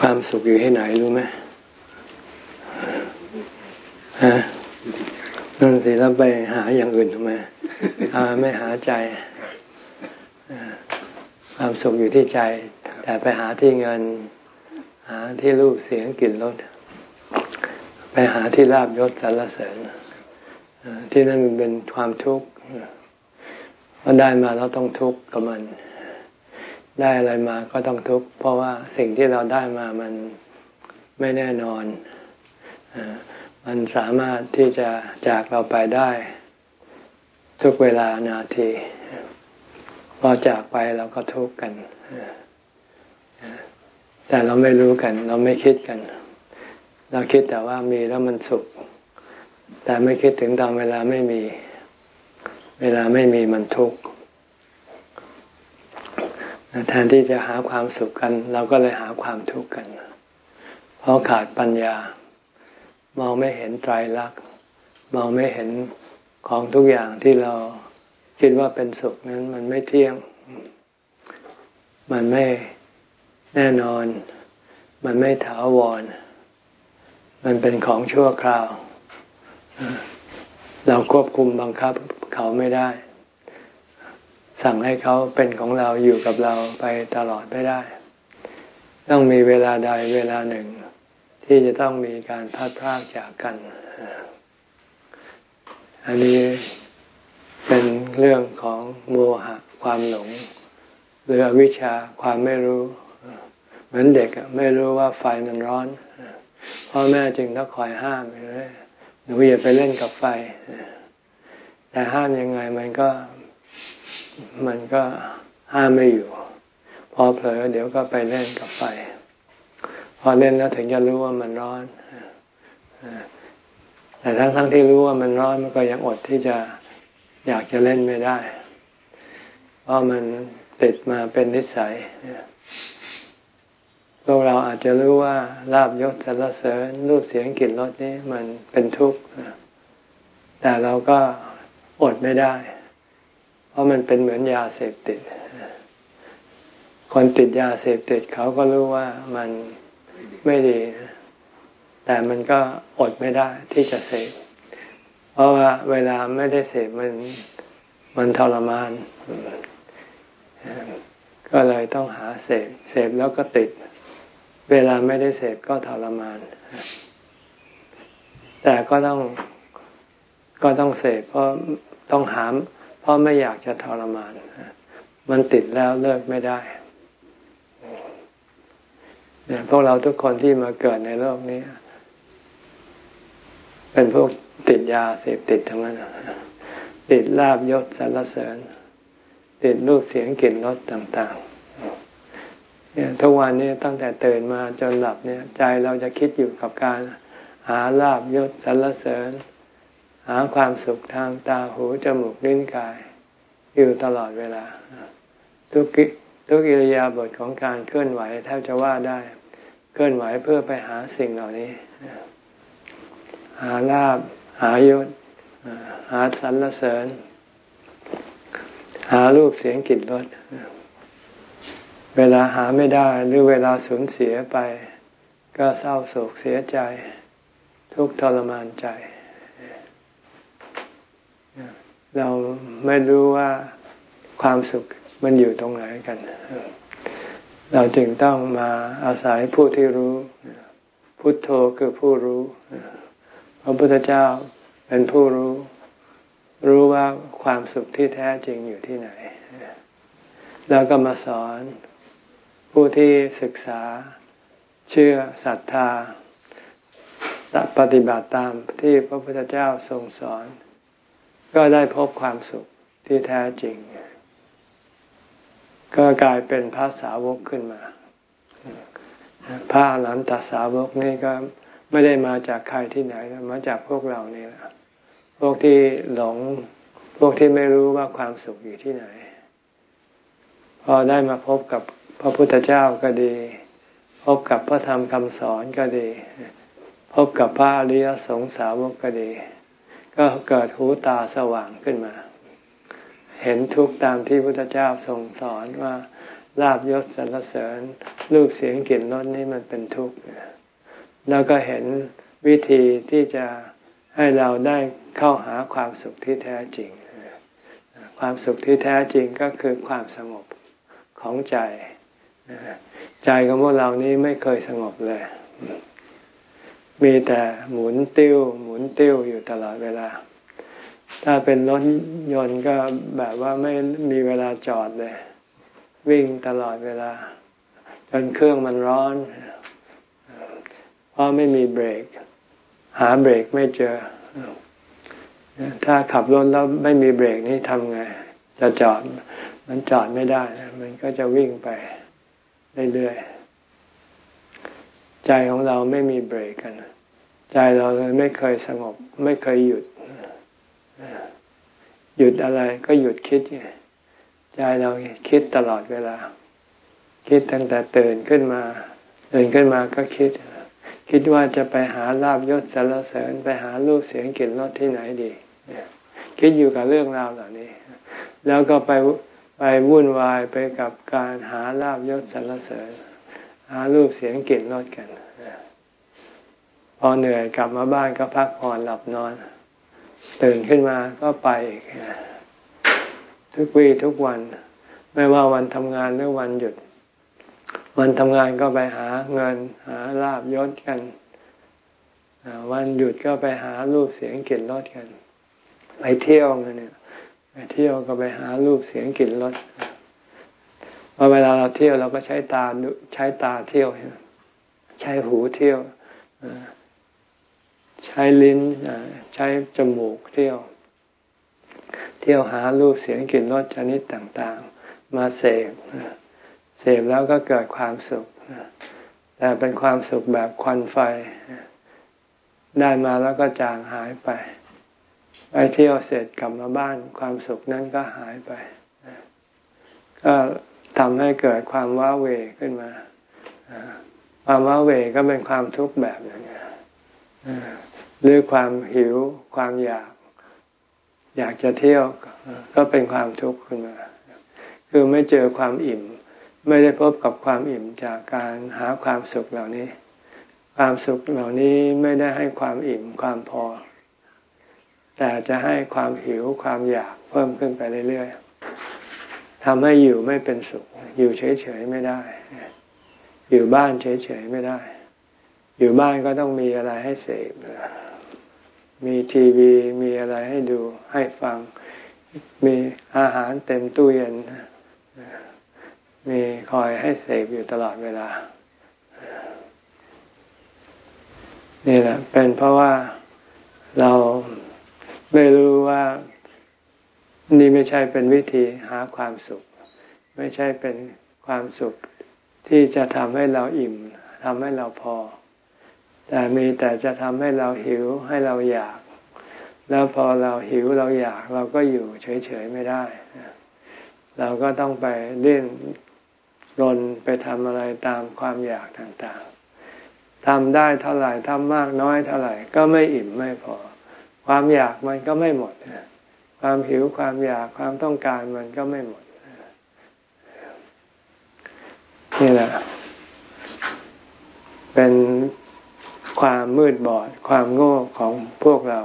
ความสุขอยู่ที่ไหนรู้ไหมฮะนั่นสิแล้วไปหาอย่างอื่นทำไมไม่หาใจความสุขอยู่ที่ใจ แต่ไปหาที่เงิน หาที่รูปเสียงกลิ่นรสไปหาที่ลาบยศสรรเสริญที่นั่นมันเป็นความทุกข์พอได้มาเราต้องทุกข์กับมัน ได้อะไรมาก็ต้องทุกข์เพราะว่าสิ่งที่เราได้มามันไม่แน่นอนมันสามารถที่จะจากเราไปได้ ทุกเวลานาทีพอจากไปเราก็ทุกข์กันแต่เราไม่รู้กัน เราไม่คิดกัน เราคิดแต่ว่ามีแล้วมันสุข แต่ไม่คิดถึงตอนเวลาไม่มี เวลาไม่มีมันทุกข์ แทนที่จะหาความสุขกัน เราก็เลยหาความทุกข์กัน เพราะขาดปัญญา มองไม่เห็นไตรลักษณ์มองไม่เห็นของทุกอย่างที่เราคิดว่าเป็นสุขนั้นมันไม่เที่ยง มันไม่แน่นอน มันไม่ถาวร มันเป็นของชั่วคราว เราควบคุมบังคับเขาไม่ได้ สั่งให้เขาเป็นของเราอยู่กับเราไปตลอดไม่ได้ ต้องมีเวลาใดเวลาหนึ่ง ที่จะต้องมีการพัดพรากจากกัน อันนี้เป็นเรื่องของโมหะความหลง หรือวิชาความไม่รู้ เหมือนเด็กไม่รู้ว่าไฟมันร้อนพ่อแม่จึงต้องคอยห้ามเลยหนูอย่าไปเล่นกับไฟ แต่ห้ามยังไงมันก็ มันก็ห้ามไม่อยู่ พอเผลอเดี๋ยวก็ไปเล่นกับไฟ พอเล่นแล้วถึงจะรู้ว่ามันร้อนแต่ทั้งทั้งที่รู้ว่ามันร้อนมันก็ยังอดที่จะอยากจะเล่นไม่ได้ เพราะมันติดมาเป็นนิสัยพวกเราอาจจะรู้ว่าลาบยศสรรเสริญรูปเสียงกลิ่นรสนี้มันเป็นทุกข์แต่เราก็อดไม่ได้ ราะมันเป็นเหมือนยาเสพติด คนติดยาเสพติดเขาก็รู้ว่ามันไม่ดี แต่มันก็อดไม่ได้ที่จะเสพ เพราะว่าเวลาไม่ได้เสพมันมันทรมาน ก็เลยต้องหาเสพ เสพแล้วก็ติด เวลาไม่ได้เสพก็ทรมาน แต่ก็ต้องก็ต้องเสพเพราะต้องหาม เพราะไม่อยากจะทรมาน มันติดแล้วเลิกไม่ได้เนี่ยพวกเราทุกคนที่มาเกิดในโลกนี้ เป็นพวกติดยาเสพติดทั้งนั้น ติดลาบยศสรรเสริญ ติดรูปเสียงกลิ่นรสต่างๆเนี่ยทุกวันนี้ตั้งแต่ตื่นมาจนหลับเนี่ย ใจเราจะคิดอยู่กับการหาลาบยศสรรเสริญ หาความสุขทางตาหูจมูกลิ้นกาย อยู่ตลอดเวลา ทุกทุกอิริยาบถของการเคลื่อนไหวแทบจะว่าได้ เคลื่อนไหวเพื่อไปหาสิ่งเหล่านี้ หาลาบหายศหาสรรเสริญ หารูปเสียงกลิ่นรสเวลาหาไม่ได้หรือเวลาสูญเสียไป ก็เศร้าโศกเสียใจ ทุกทรมานใจ เราไม่รู้ว่าความสุขมันอยู่ตรงไหนกัน เราจึงต้องมาอาศัยผู้ที่รู้ พุทโธคือผู้รู้พระพุทธเจ้าเป็นผู้รู้ รู้ว่าความสุขที่แท้จริงอยู่ที่ไหน แล้วก็มาสอนผู้ที่ศึกษาเชื่อศรัทธาปฏิบัติตามที่พระพุทธเจ้าทรงสอน ก็ได้พบความสุขที่แท้จริง ก็กลายเป็นพระสาวกขึ้นมา พระหลันตสาวกนี่ก็ไม่ได้มาจากใครที่ไหน มาจากพวกเรานี่แหละพวกที่หลง พวกที่ไม่รู้ว่าความสุขอยู่ที่ไหน พอได้มาพบกับพระพุทธเจ้าก็ดี พบกับพระธรรมคำสอนก็ดี พบกับพระอริยสงสาวกก็ดี ก็เกิดหูตาสว่างขึ้นมา เห็นทุกตามที่พุทธเจ้าทรงสอนว่าลาบยศสรรเสริญรูปเสียงกลิ่นรสนี้มันเป็นทุกข์แล้วก็เห็นวิธีที่จะให้เราได้เข้าหาความสุขที่แท้จริง ความสุขที่แท้จริงก็คือความสงบของใจ ใจของพวกเรานี้ไม่เคยสงบเลย มีแต่หมุนติ้ว หมุนติ้วอยู่ตลอดเวลา ถ้าเป็นรถยนต์ก็แบบว่าไม่มีเวลาจอดเลย วิ่งตลอดเวลา จนเครื่องมันร้อน เพราะไม่มีเบรก หาเบรกไม่เจอ ถ้าขับรถแล้วไม่มีเบรกนี่ทำไง จะจอดมันจอดไม่ได้ มันก็จะวิ่งไปเรื่อยๆ ใจของเราไม่มีเบรกกัน ใจเราเลยไม่เคยสงบ ไม่เคยหยุด หยุดอะไรก็หยุดคิดไงใจเราคิดตลอดเวลา คิดตั้งแต่ตื่นขึ้นมาตื่นขึ้นมาก็คิด คิดว่าจะไปหาลาบยศสารเสริญไปหารูปเสียงกลิ่นรสที่ไหนดี คิดอยู่กับเรื่องราวเหล่านี้ แล้วก็ไปไปวุ่นวายไปกับการหาลาบยศสารเสริญ หารูปเสียงกลิ่นรสกันพอเหนื่อยกลับมาบ้านก็พักผ่อนหลับนอน ตื่นขึ้นมาก็ไปอีกทุกวีทุกวัน ไม่ว่าวันทำงานหรือวันหยุด วันทำงานก็ไปหาเงินหาลาบยศกัน วันหยุดก็ไปหารูปเสียงกลิ่นรสกัน ไปเที่ยวกันเนี่ยไปเที่ยวก็ไปหารูปเสียงกลิ่นรส พอเวลาเราเที่ยวเราก็ใช้ตาใช้ตาเที่ยว ใช้หูเที่ยว ใช้ลิ้นใช้จมูกเที่ยว เที่ยวหารูปเสียงกลิ่นรสชนิดต่างๆ มาเสพเสพแล้วก็เกิดความสุขแต่เป็นความสุขแบบควันไฟ ได้มาแล้วก็จางหายไปไปเที่ยวเสร็จกลับมาบ้านความสุขนั้นก็หายไปก็ ทำให้เกิดความว้าเวขึ้นมา ความว้าเวก็เป็นความทุกข์แบบนึงหรือความหิว ความอยาก อยากจะเที่ยวก็เป็นความทุกข์ขึ้นมา คือไม่เจอความอิ่ม ไม่ได้พบกับความอิ่มจากการหาความสุขเหล่านี้ ความสุขเหล่านี้ไม่ได้ให้ความอิ่มความพอ แต่จะให้ความหิวความอยากเพิ่มขึ้นไปเรื่อยๆ ทำให้อยู่ไม่เป็นสุข อยู่เฉยๆไม่ได้ อยู่บ้านเฉยๆไม่ได้ อยู่บ้านก็ต้องมีอะไรให้เสพมีทีวีมีอะไรให้ดูให้ฟัง มีอาหารเต็มตู้เย็น มีคอยให้เสพอยู่ตลอดเวลา นี่แหละ เป็นเพราะว่าเราไม่รู้ว่า นี่ไม่ใช่เป็นวิธีหาความสุข ไม่ใช่เป็นความสุขที่จะทำให้เราอิ่มทำให้เราพอ แต่มีแต่จะทำให้เราหิวให้เราอยาก แล้วพอเราหิวเราอยาก เราก็อยู่เฉยๆไม่ได้ เราก็ต้องไปเล่นรนไปทำอะไรตามความอยากต่างๆทำได้เท่าไหร่ทำมากน้อยเท่าไหร่ ก็ไม่อิ่มไม่พอ ความอยากมันก็ไม่หมด ความหิวความอยากความต้องการมันก็ไม่หมด นี่แหละ เป็นความมืดบอด ความโง่ของพวกเรา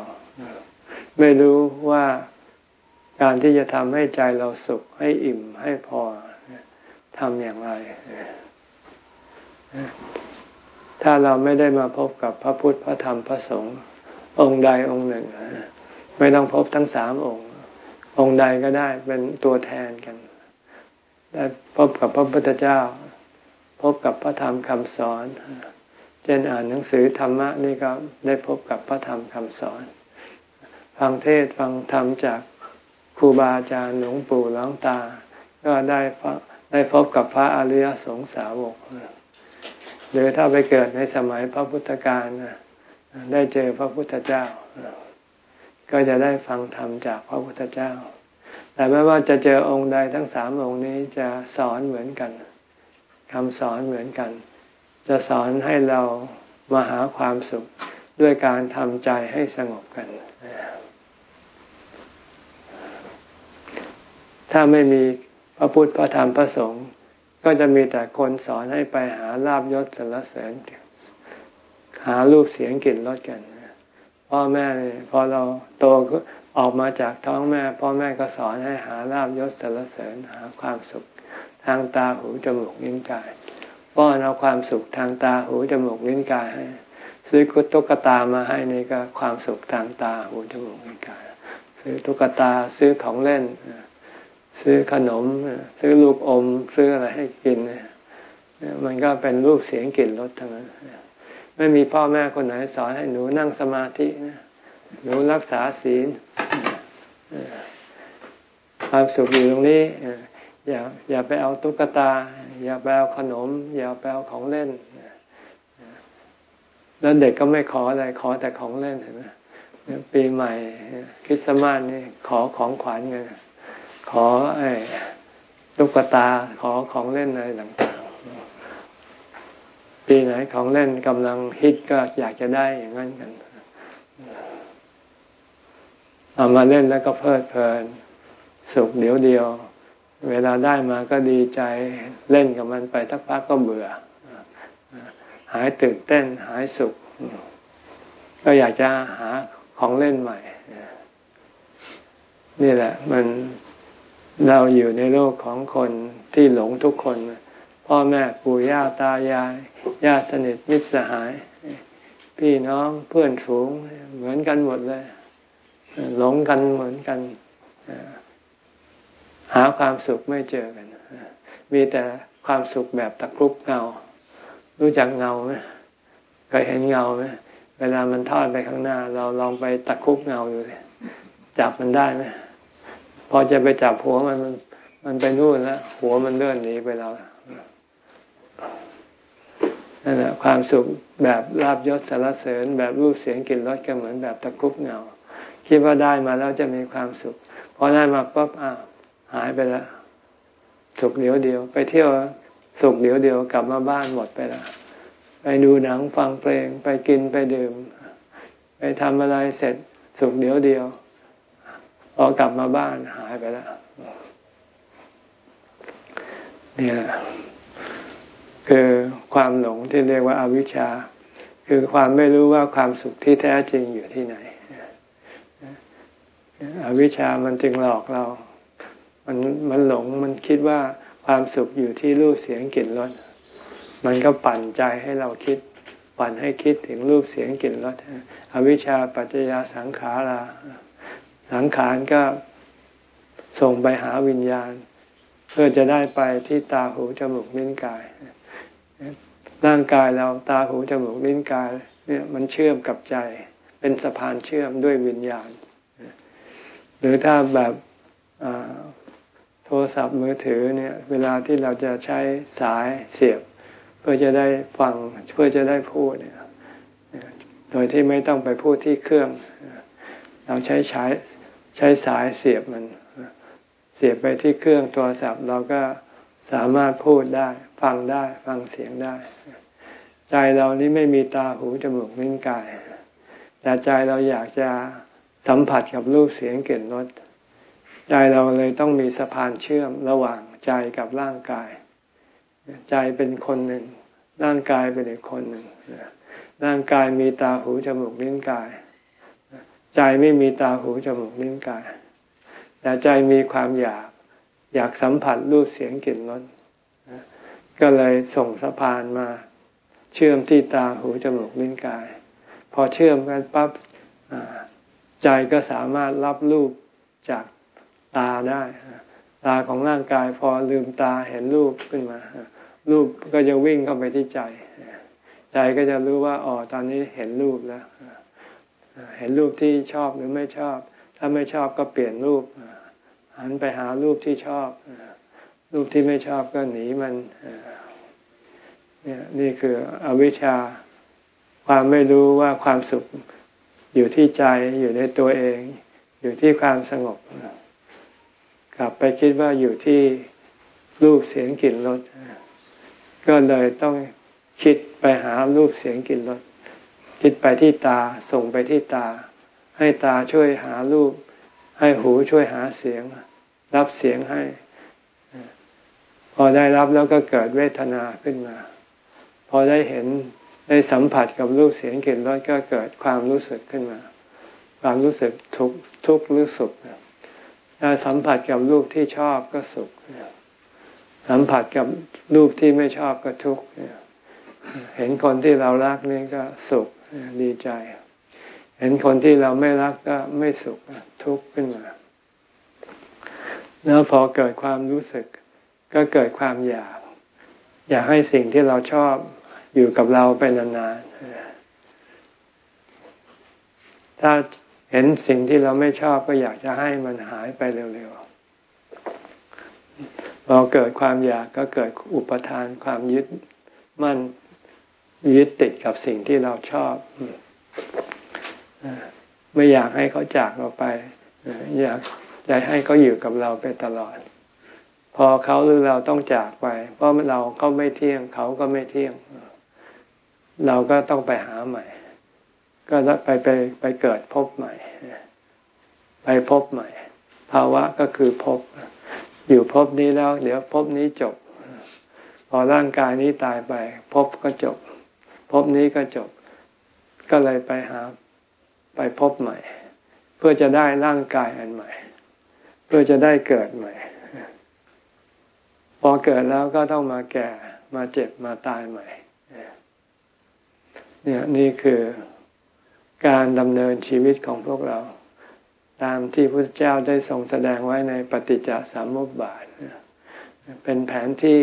ไม่รู้ว่าการที่จะทำให้ใจเราสุขให้อิ่มให้พอทำอย่างไร ถ้าเราไม่ได้มาพบกับพระพุทธพระธรรมพระสงฆ์องค์ใดองค์หนึ่ง ไม่ต้องพบทั้งสามองค์ องค์ใดก็ได้เป็นตัวแทนกัน ได้พบกับพระพุทธเจ้า พบกับพระธรรมคำสอน เช่นอ่านหนังสือธรรมะนี่ก็ได้พบกับพระธรรมคำสอน ฟังเทศฟังธรรมจากครูบาอาจารย์หลวงปู่หลวงตา ก็ได้ได้พบกับพระอริยสงสาวกหรือถ้าไปเกิดในสมัยพระพุทธการได้เจอพระพุทธเจ้า ก็จะได้ฟังธรรมจากพระพุทธเจ้า แต่ไม่ว่าจะเจอองค์ใดทั้งสามองค์นี้จะสอนเหมือนกันคำสอนเหมือนกัน จะสอนให้เรามาหาความสุขด้วยการทำใจให้สงบกัน ถ้าไม่มีพระพุทธพระธรรมพระสงฆ์ก็จะมีแต่คนสอนให้ไปหาลาบยศสรรเสริญ หารูปเสียงกลิ่นรสกัน พ่อแม่พอเราโตออกมาจากท้องแม่ พ่อแม่ก็สอนให้หาลาบยศสรรเสริญหาความสุข ทางตาหูจมูกลิ้นกายป้อนเอาความสุขทางตาหูจมูกลิ้นกายให้ ซื้อตุ๊กตามาให้นี่ก็ความสุขทางตาหูจมูกลิ้นกาย ซื้อตุ๊กตาซื้อของเล่น ซื้อขนม ซื้อลูกอม ซื้ออะไรให้กิน มันก็เป็นรูปเสียงกลิ่นรสทั้งนั้น ไม่มีพ่อแม่คนไหนสอนให้หนูนั่งสมาธินะหนูรักษาศีลความสุขอยู่ตรงนี้อย่าอย่าไปเอาตุ๊กตา อย่าไปเอาขนม อย่าไปเอาของเล่นแล้วเด็กก็ไม่ขออะไรขอแต่ของเล่นเห็นไหมปีใหม่คริสต์มาสนี่ขอของขวัญกันขอไอ้ตุ๊กตาขอของเล่นอะไรต่าง ปีไหนของเล่นกำลังฮิตก็อยากจะได้อย่างนั้นกัน เอามาเล่นแล้วก็เพลิดเพลิน สุขเดียวเดียว เวลาได้มาก็ดีใจเล่นกับมันไปสักพักก็เบื่อ หายตื่นเต้นหายสุข ก็อยากจะหาของเล่นใหม่ นี่แหละ มันเราอยู่ในโลกของคนที่หลงทุกคน พ่อแม่ปู่ย่าตายายญาติสนิทมิตรสหาย พี่น้องเพื่อนฝูงเหมือนกันหมดเลย หลงกันเหมือนกัน หาความสุขไม่เจอกัน มีแต่ความสุขแบบตะครุบเงา รู้จักเงาไหมเคยเห็นเงาไหมเวลามันทอดไปข้างหน้า เราลองไปตะคุบเงาดูเลยจับมันได้ไหมพอจะไปจับหัวมันมันไปนู่นแล้วหัวมันเลื่อนหนีไปแล้ว นั่นแหละความสุขแบบลาบยศสารเสริญ แบบรูปเสียงกลิ่นรสก็เหมือนแบบตะคุบเงาคิดว่าได้มาแล้วจะมีความสุขพอได้มาปุ๊บอ่าหายไปแล้วสุขเดียวเดียว ไปเที่ยวสุขเดียวเดียวกลับมาบ้านหมดไปแล้วไปดูหนังฟังเพลง ไปกินไปดื่ม ไปทำอะไรเสร็จสุขเดียวเดียวพอกลับมาบ้านหายไปแล้วเนี่ย คือความหลงที่เรียกว่าอาวิชชา คือความไม่รู้ว่าความสุขที่แท้จริงอยู่ที่ไหนอวิชชามันจึงหลอกเรา มันมันหลงมันคิดว่าความสุขอยู่ที่รูปเสียงกลิ่นรสมันก็ปั่นใจให้เราคิด ปั่นให้คิดถึงรูปเสียงกลิ่นรสอวิชชาปัจจยาสังขาราสังขารก็ส่งไปหาวิญญาณ เพื่อจะได้ไปที่ตาหูจมูกลิ้นกาย ร่างกายเราตาหูจมูกลิ้นกายเนี่ยมันเชื่อมกับใจ เป็นสะพานเชื่อมด้วยวิญญาณ หรือถ้าแบบโทรศัพท์มือถือเนี่ยเวลาที่เราจะใช้สายเสียบ เพื่อจะได้ฟังเพื่อจะได้พูดเนี่ยโดยที่ไม่ต้องไปพูดที่เครื่อง เราใช้ใช้ใช้สายเสียบมัน เสียบไปที่เครื่องโทรศัพท์เราก็ สามารถพูดได้ ฟังได้ ฟังเสียงได้ ใจเรานี้ไม่มีตาหูจมูกลิ้นกาย แต่ใจเราอยากจะสัมผัสกับรูปเสียงกลิ่นรสใจเราเลยต้องมีสะพานเชื่อมระหว่างใจกับร่างกาย ใจเป็นคนหนึ่ง ร่างกายเป็นอีกคนหนึ่งร่างกายมีตาหูจมูกลิ้นกาย ใจไม่มีตาหูจมูกลิ้นกาย แต่ใจมีความอยาก อยากสัมผัสรูปเสียงกลิ่นรสก็เลยส่งสะพานมา เชื่อมที่ตาหูจมูกลิ้นกาย พอเชื่อมกันปั๊บใจก็สามารถรับรูปจากตาได้ ตาของร่างกายพอลืมตาเห็นรูปขึ้นมา รูปก็จะวิ่งเข้าไปที่ใจ ใจก็จะรู้ว่าอ๋อตอนนี้เห็นรูปแล้ว เห็นรูปที่ชอบหรือไม่ชอบ ถ้าไม่ชอบก็เปลี่ยนรูป หันไปหารูปที่ชอบ รูปที่ไม่ชอบก็หนีมันเนี่ยนี่คืออวิชชา ความไม่รู้ว่าความสุขอยู่ที่ใจอยู่ในตัวเอง อยู่ที่ความสงบกลับไปคิดว่าอยู่ที่รูปเสียงกลิ่นรสก็เลยต้องคิดไปหารูปเสียงกลิ่นรสคิดไปที่ตาส่งไปที่ตา ให้ตาช่วยหารูป ให้หูช่วยหาเสียง รับเสียงให้ พอได้รับแล้วก็เกิดเวทนาขึ้นมา พอได้เห็นได้สัมผัสกับรูปเสียงกลิ่นรสก็เกิดความรู้สึกขึ้นมา ความรู้สึกทุกทุกข์หรือสุขถ้าสัมผัสกับรูปที่ชอบก็สุข สัมผัสกับรูปที่ไม่ชอบก็ทุกข์เห็นคนที่เรารักนี่ก็สุขดีใจ เห็นคนที่เราไม่รักก็ไม่สุขทุกข์ขึ้นมา แล้วพอเกิดความรู้สึก ก็เกิดความอยาก อยากให้สิ่งที่เราชอบอยู่กับเราไปนานๆ ถ้าเห็นสิ่งที่เราไม่ชอบก็อยากจะให้มันหายไปเร็วๆพอเกิดความอยากก็เกิดอุปทานความยึดมั่นยึดติดกับสิ่งที่เราชอบ ไม่อยากให้เขาจากเราไป อยากอยากให้เขาอยู่กับเราไปตลอด พอเขาหรือเราต้องจากไป เพราะเราก็ไม่เที่ยงเขาก็ไม่เที่ยง เราก็ต้องไปหาใหม่ ก็ไปไปไปเกิดพบใหม่ ไปพบใหม่ ภาวะก็คือพบ อยู่พบนี้แล้ว เดี๋ยวพบนี้จบ พอร่างกายนี้ตายไป พบก็จบ พบนี้ก็จบ ก็เลยไปหา ไปพบใหม่ เพื่อจะได้ร่างกายอันใหม่ เพื่อจะได้เกิดใหม่ พอเกิดแล้วก็ต้องมาแก่มาเจ็บมาตายใหม่เนี่ยนี่คือการดำเนินชีวิตของพวกเรา ตามที่พระเจ้าได้ทรงแสดงไว้ในปฏิจจสามุปบาทเป็นแผนที่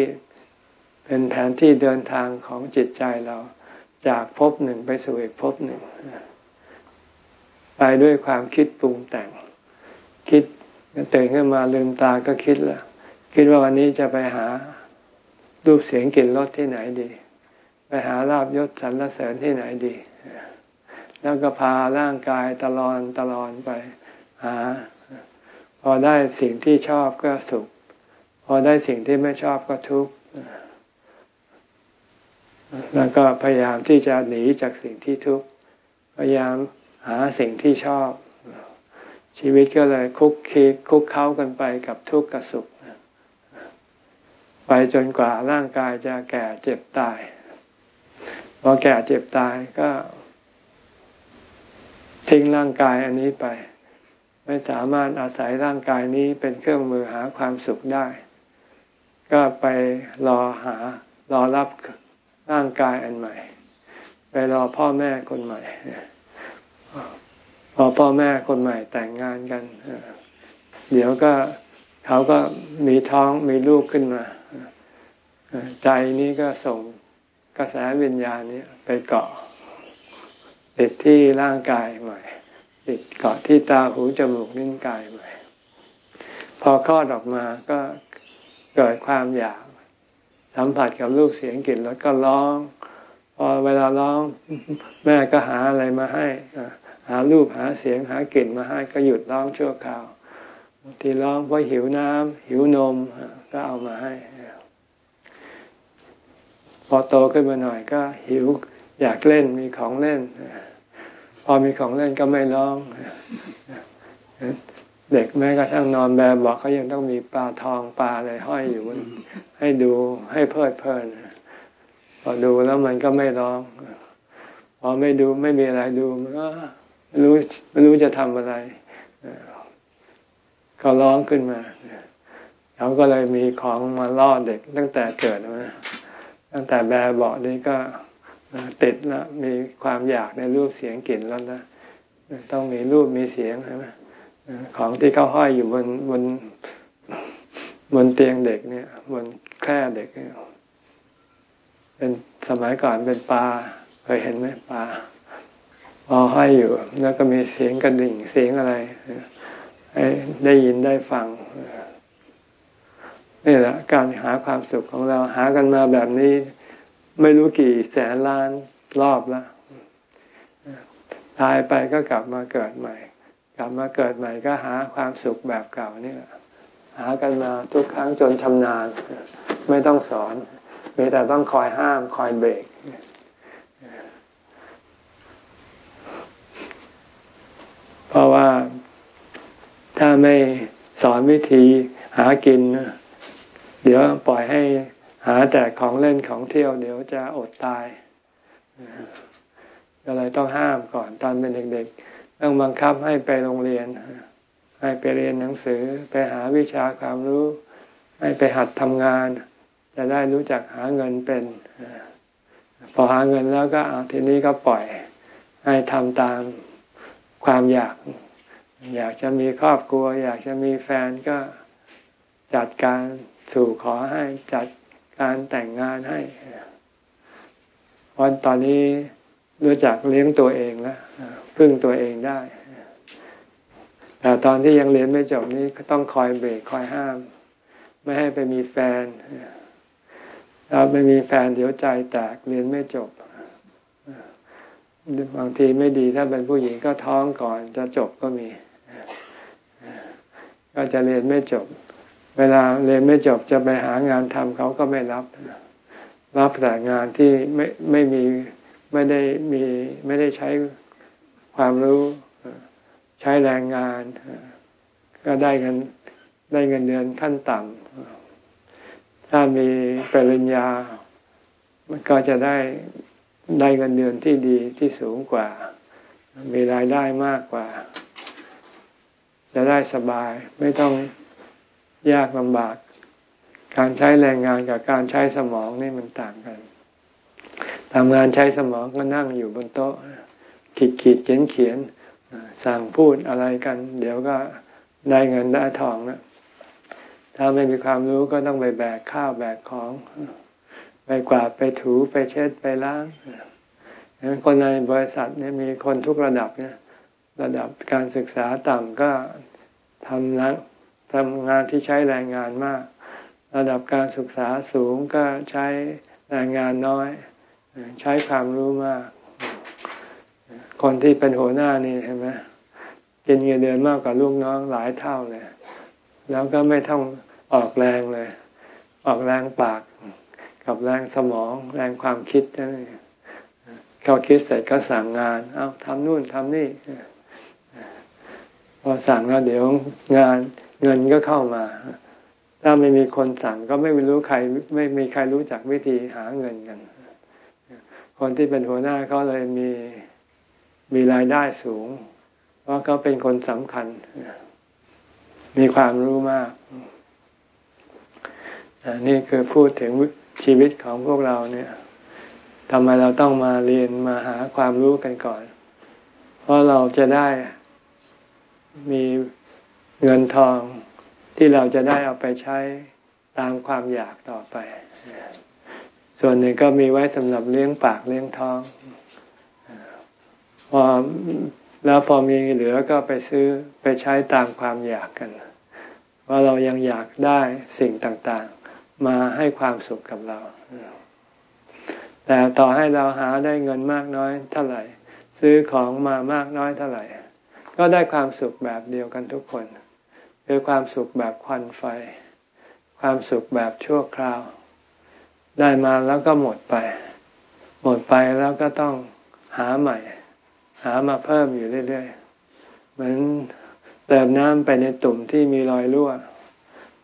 เป็นแผนที่เดินทางของจิตใจเราจากภพหนึ่งไปสู่อีกภพหนึ่ง ไปด้วยความคิดปรุงแต่ง คิดตื่นขึ้นมาลืมตาก็คิดละคิดว่าวันนี้จะไปหารูปเสียงกลิ่นรสที่ไหนดี ไปหาลาบยศสรรเสริญที่ไหนดี แล้วก็พาร่างกายตลอนตลอนไปหา พอได้สิ่งที่ชอบก็สุข พอได้สิ่งที่ไม่ชอบก็ทุกข์แล้วก็พยายามที่จะหนีจากสิ่งที่ทุกข์พยายาม หาสิ่งที่ชอบ ชีวิตก็เลยคุกคีคุกเข้ากันไปกับทุกข์กับสุขไปจนกว่าร่างกายจะแก่เจ็บตายพอแก่เจ็บตายก็ ทิ้งร่างกายอันนี้ไป ไม่สามารถอาศัยร่างกายนี้เป็นเครื่องมือหาความสุขได้ ก็ไปรอหารอรับร่างกายอันใหม่ ไปรอพ่อแม่คนใหม่ พอพ่อแม่คนใหม่แต่งงานกันเดี๋ยวก็เขาก็มีท้องมีลูกขึ้นมาใจนี้ก็ส่งกระแสวิญญาณนี้ไปเกาะติดที่ร่างกายใหม่ ติดเกาะที่ตาหูจมูกนิ้นกายใหม่ พอคลอดออกมาก็เกิดความอยาก สัมผัสกับรูปเสียงกลิ่นแล้วก็ร้อง พอเวลาร้อง แม่ก็หาอะไรมาให้ หารูปหาเสียงหากลิ่นมาให้ก็หยุดร้องชั่วคราวบางทีร้องเพราะหิวน้ำหิวนมก็เอามาให้ พอโตขึ้นมาหน่อยก็หิวอยากเล่นมีของเล่น พอมีของเล่นก็ไม่ร้อง เด็กแม้กระทั่งนอนแบบบอกเขายังต้องมีปลาทองปลาอะไรห้อยอยู่มันให้ดูให้เพลิดเพลินพอดูแล้วมันก็ไม่ร้องพอไม่ดูไม่มีอะไรดูมันก็ รู้ไม่รู้จะทำอะไรก็ร้องขึ้นมาเขาก็เลยมีของมาล่อเด็กตั้งแต่เกิดนะตั้งแต่แบบเบานี้ก็ติดแล้วมีความอยากในรูปเสียงกลิ่นแล้วนะต้องมีรูปมีเสียงใช่ไหมของที่เขาห้อยอยู่บนบนบนเตียงเด็กเนี่ย บนแคร่เด็กเนี่ยเป็นสมัยก่อนเป็นปลาเคยเห็นไหมปลา พอห้อยู่ แล้วก็มีเสียงกระดิ่งเสียงอะไรได้ยินได้ฟังนี่แหละ การหาความสุขของเราหากันมาแบบนี้ ไม่รู้กี่แสนล้านรอบล้วตายไปก็กลับมาเกิดใหม่ กลับมาเกิดใหม่ก็หาความสุขแบบเก่านี่แหละหากันมาทุกครั้งจนชำนาญไม่ต้องสอน มีแต่ต้องคอยห้ามคอยเบรก เพราะว่าถ้าไม่สอนวิธีหากิน เดี๋ยวปล่อยให้หาแต่ของเล่นของเที่ยว เดี๋ยวจะอดตายก็เลยต้องห้ามก่อนตอนเป็นเด็กๆ ต้องบังคับให้ไปโรงเรียน ให้ไปเรียนหนังสือ ไปหาวิชาความรู้ ให้ไปหัดทำงาน จะได้รู้จักหาเงินเป็น พอหาเงินแล้วก็เอาทีนี้ก็ปล่อยให้ทำตาม ความอยาก อยากจะมีครอบครัว อยากจะมีแฟนก็จัดการสู่ขอให้จัดการแต่งงานให้เพราะตอนนี้รู้จักเลี้ยงตัวเองแล้วพึ่งตัวเองได้แต่ตอนที่ยังเรียนไม่จบนี้ก็ต้องคอยเบรกคอยห้าม ไม่ให้ไปมีแฟน ถ้าไม่มีแฟนเดี๋ยวใจแตกเรียนไม่จบ บางทีไม่ดีถ้าเป็นผู้หญิงก็ท้องก่อนจะจบก็มี ก็จะเรียนไม่จบ เวลาเรียนไม่จบจะไปหางานทำเขาก็ไม่รับ รับแต่งานที่ไม่ไม่มีไม่ได้มีไม่ได้ใช้ความรู้ใช้แรงงาน ก็ได้เงินได้เงินเดือนขั้นต่ำถ้ามีปริญญา มันก็จะได้ ได้เงินเดือนที่ดีที่สูงกว่า มีรายได้มากกว่า จะได้สบายไม่ต้องยากลำบาก การใช้แรงงานกับการใช้สมองนี่มันต่างกันทำงานใช้สมองก็นั่งอยู่บนโต๊ะ ขีดขีดเขียนเขียนสั่งพูดอะไรกัน เดี๋ยวก็ได้เงินได้ทองแล้วถ้าไม่มีความรู้ก็ต้องไปแบกข้าวแบกของ ไปกวาดไปถูไปเช็ดไปล้างคนในบริษัทเนี่ยมีคนทุกระดับเนี่ย ระดับการศึกษาต่ำก็ทำงานทำงานที่ใช้แรงงานมาก ระดับการศึกษาสูงก็ใช้แรงงานน้อย ใช้ความรู้มาก คนที่เป็นหัวหน้านี่เห็นไหมกินเงินเดือนมากกว่าลูกน้องหลายเท่าเลย แล้วก็ไม่ต้องออกแรงเลย ออกแรงปาก กับแรงสมองแรงความคิดนั่นเองเขาคิดเสร็จก็สั่งงาน เอาทำนู่นทำนี่พอสั่งแล้วเดี๋ยวงานเงินก็เข้ามา ถ้าไม่มีคนสั่งก็ไม่รู้ใคร ไม่มีใครรู้จักวิธีหาเงินกัน คนที่เป็นหัวหน้าเขาเลยมีมีรายได้สูง เพราะเขาเป็นคนสำคัญ มีความรู้มากนี่คือพูดถึง ชีวิตของพวกเราเนี่ยทำไมเราต้องมาเรียนมาหาความรู้กันก่อน เพราะเราจะได้มีเงินทองที่เราจะได้เอาไปใช้ตามความอยากต่อไป ส่วนหนึ่งก็มีไว้สำหรับเลี้ยงปากเลี้ยงท้อง พอแล้วพอมีเหลือก็ไปซื้อไปใช้ตามความอยากกัน ว่าเรายังอยากได้สิ่งต่างๆ มาให้ความสุขกับเรา แต่ต่อให้เราหาได้เงินมากน้อยเท่าไหร่ ซื้อของมามากน้อยเท่าไหร่ ก็ได้ความสุขแบบเดียวกันทุกคนคือความสุขแบบควันไฟ ความสุขแบบชั่วคราว ได้มาแล้วก็หมดไป หมดไปแล้วก็ต้องหาใหม่ หามาเพิ่มอยู่เรื่อยๆเหมือนเติมน้ำไปในตุ่มที่มีรอยรั่ว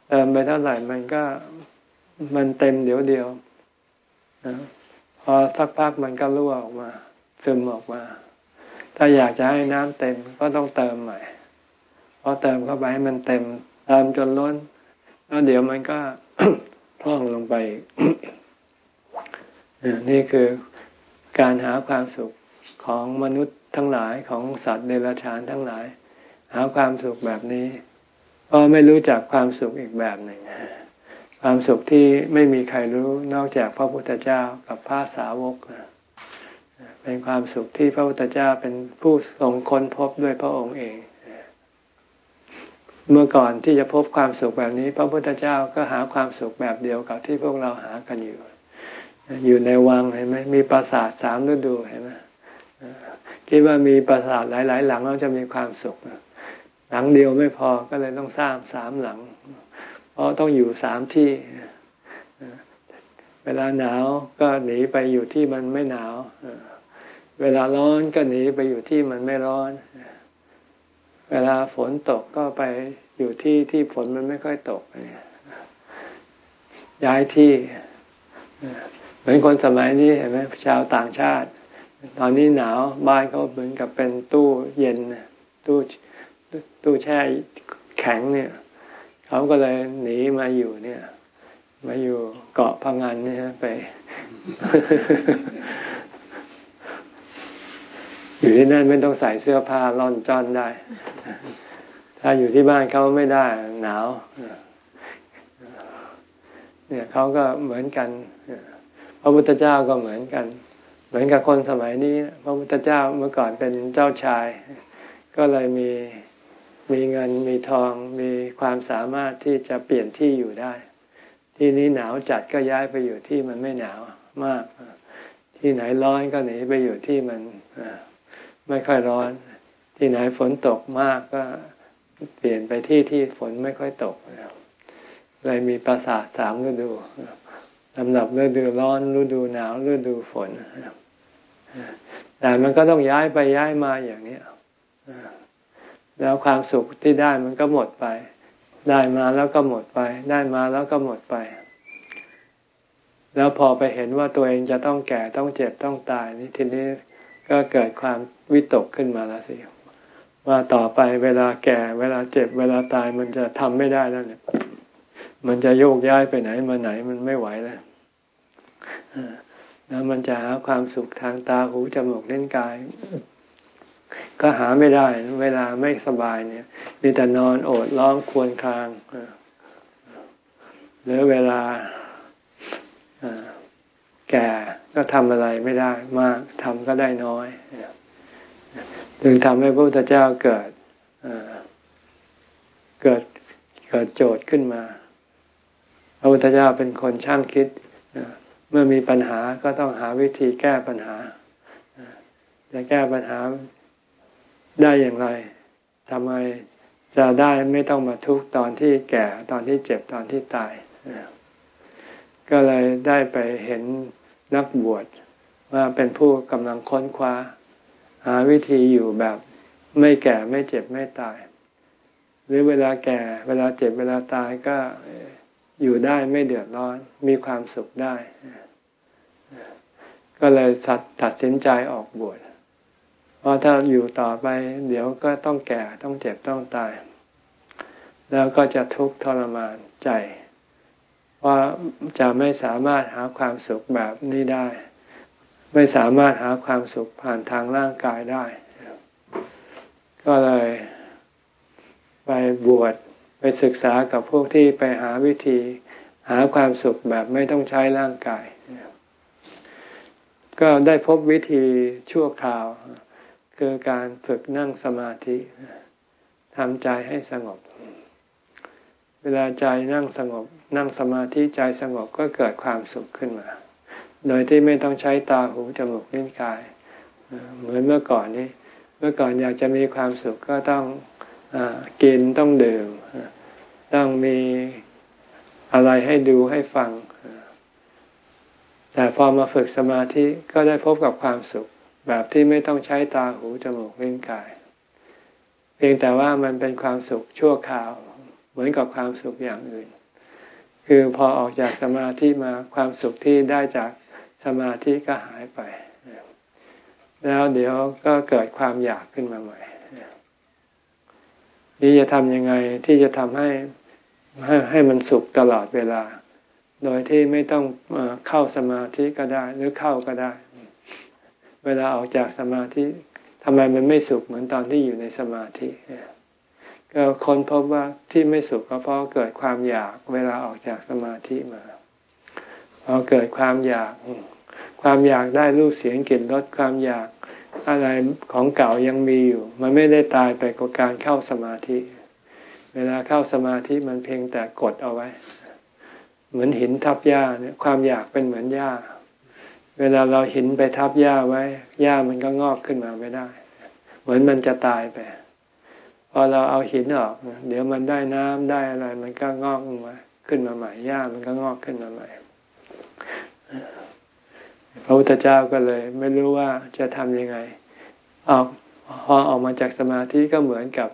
เติมไปเท่าไหร่มันก็ มันเต็มเดี๋ยวเดียวพอสักพักมันก็รั่วออกมา ซึมออกมา ถ้าอยากจะให้น้ำเต็มก็ต้องเติมใหม่พอเติมเข้าไปให้มันเต็มเติมจนล้น แล้วเดี๋ยวมันก็พร่องลงไปนี่คือการหาความสุขของมนุษย์ทั้งหลายของสัตว์เดรัจฉานทั้งหลาย หาความสุขแบบนี้เพราะไม่รู้จักความสุขอีกแบบหนึ่ง ความสุขที่ไม่มีใครรู้นอกจากพระพุทธเจ้ากับพระสาวกเป็นความสุขที่พระพุทธเจ้าเป็นผู้ทรงค้นพบด้วยพระองค์เอง เมื่อก่อนที่จะพบความสุขแบบนี้ พระพุทธเจ้าก็หาความสุขแบบเดียวกับที่พวกเราหากันอยู่ อยู่ในวังเห็นไหมมีปราสาทสามฤดูเห็นไหมคิดว่ามีปราสาทหลาย ๆ หลังเราจะมีความสุขหลังเดียวไม่พอก็เลยต้องสร้างสามหลัง ราะต้องอยู่สามที่เวลาหนาวก็หนีไปอยู่ที่มันไม่หนาวเวลาร้อนก็หนีไปอยู่ที่มันไม่ร้อน เวลาฝนตกก็ไปอยู่ที่ที่ฝนมันไม่ค่อยตกเนี่ยย้ายที่ เหมือนคนสมัยนี้เห็นไหมชาวต่างชาติ ตอนนี้หนาวบ้านเขาเหมือนกับเป็นตู้เย็น ตู้ตู้แช่แข็งเนี่ย เขาก็เลยหนีมาอยู่เนี่ย มาอยู่เกาะพังงานเนี่ยไป อยู่ที่นั่นไม่ต้องใส่เสื้อผ้าร่อนจอนได้ ถ้าอยู่ที่บ้านเขาไม่ได้หนาวเนี่ยเขาก็เหมือนกันพระพุทธเจ้าก็เหมือนกัน เหมือนกับคนสมัยนี้ พระพุทธเจ้าเมื่อก่อนเป็นเจ้าชาย ก็เลยมี มีเงินมีทองมีความสามารถที่จะเปลี่ยนที่อยู่ได้ ที่นี้หนาวจัดก็ย้ายไปอยู่ที่มันไม่หนาวมาก ที่ไหนร้อนก็หนีไปอยู่ที่มันไม่ค่อยร้อน ที่ไหนฝนตกมากก็เปลี่ยนไปที่ที่ฝนไม่ค่อยตกเลยมีปราสาทสามฤดูลำดับฤดูร้อนฤดูหนาวฤดูฝนแต่มันก็ต้องย้ายไปย้ายมาอย่างนี้ แล้วความสุขที่ได้มันก็หมดไป ได้มาแล้วก็หมดไป ได้มาแล้วก็หมดไป แล้วพอไปเห็นว่าตัวเองจะต้องแก่ต้องเจ็บต้องตายนี่ทีนี้ก็เกิดความวิตกขึ้นมาแล้วสิว่าต่อไปเวลาแก่ เวลาเจ็บ เวลาตายมันจะทำไม่ได้แล้วเนี่ย มันจะโยกย้ายไปไหนมาไหนมันไม่ไหวแล้วแล้วมันจะหาความสุขทางตาหูจมูกเล่นกาย ก็หาไม่ได้ เวลาไม่สบายเนี่ย มีแต่นอนโอดร้องควรคางหรือเวลาแก่ก็ทำอะไรไม่ได้มากทำก็ได้น้อยจึงทำให้พระพุทธเจ้าเกิดเกิดเกิดโจทย์ขึ้นมา พระพุทธเจ้าเป็นคนช่างคิด เมื่อมีปัญหาก็ต้องหาวิธีแก้ปัญหาจะแก้ปัญหา ได้อย่างไรทำไมจะได้ไม่ต้องมาทุกข์ตอนที่แก่ตอนที่เจ็บตอนที่ตาย ก็เลยได้ไปเห็นนักบวชว่าเป็นผู้กำลังค้นคว้า หาวิธีอยู่แบบไม่แก่ไม่เจ็บไม่ตาย หรือเวลาแก่เวลาเจ็บเวลาตายก็อยู่ได้ไม่เดือดร้อนมีความสุขได้ ก็เลยสัตตัดสินใจออกบวช เพราะถ้าอยู่ต่อไป เดี๋ยวก็ต้องแก่ต้องเจ็บต้องตาย แล้วก็จะทุกข์ทรมานใจว่าจะไม่สามารถหาความสุขแบบนี้ได้ ไม่สามารถหาความสุขผ่านทางร่างกายได้ ก็เลยไปบวชไปศึกษากับพวกที่ไปหาวิธีหาความสุขแบบไม่ต้องใช้ร่างกาย ก็ได้พบวิธีชั่วคราว คือการฝึกนั่งสมาธิทำใจให้สงบ เวลาใจนั่งสงบ นั่งสมาธิใจสงบก็เกิดความสุขขึ้นมา โดยที่ไม่ต้องใช้ตาหูจมูกลิ้นกาย เหมือนเมื่อก่อนนี้ เมื่อก่อนอยากจะมีความสุขก็ต้องอกินต้องดื่มต้องมีอะไรให้ดูให้ฟัง แต่พอมาฝึกสมาธิก็ได้พบกับความสุข แบบที่ไม่ต้องใช้ตาหูจมูกลิ้นกาย เพียงแต่ว่ามันเป็นความสุขชั่วคราว เหมือนกับความสุขอย่างอื่น คือพอออกจากสมาธิมาความสุขที่ได้จากสมาธิก็หายไป แล้วเดี๋ยวก็เกิดความอยากขึ้นมาใหม่นี่จะทำยังไงที่จะทำให้ให้ให้มันสุขตลอดเวลา โดยที่ไม่ต้องเข้าสมาธิก็ได้ หรือเข้าก็ได้ เวลาออกจากสมาธิทำไมมันไม่สุขเหมือนตอนที่อยู่ในสมาธิก็คนพบว่าที่ไม่สุขก็เพราะเกิดความอยากเวลาออกจากสมาธิมาพอเกิดความอยาก ความอยากได้รูปเสียงกลิ่นรสความอยากอะไรของเก่ายังมีอยู่ มันไม่ได้ตายไปกับการเข้าสมาธิ เวลาเข้าสมาธิมันเพียงแต่กดเอาไว้ เหมือนหินทับหญ้าเนี่ยความอยากเป็นเหมือนหญ้า เวลาเราหินไปทับหญ้าไว้หญ้ามันก็งอกขึ้นมาไม่ได้ เหมือนมันจะตายไป พอเราเอาหินออก เดี๋ยวมันได้น้ำได้อะไร มันก็งอกมาขึ้นมาใหม่หญ้ามันก็งอกขึ้นมาใหม่พระพุทธเจ้าก็เลย ไม่รู้ว่าจะทำยังไงออกพอออกมาจากสมาธิก็เหมือนกับ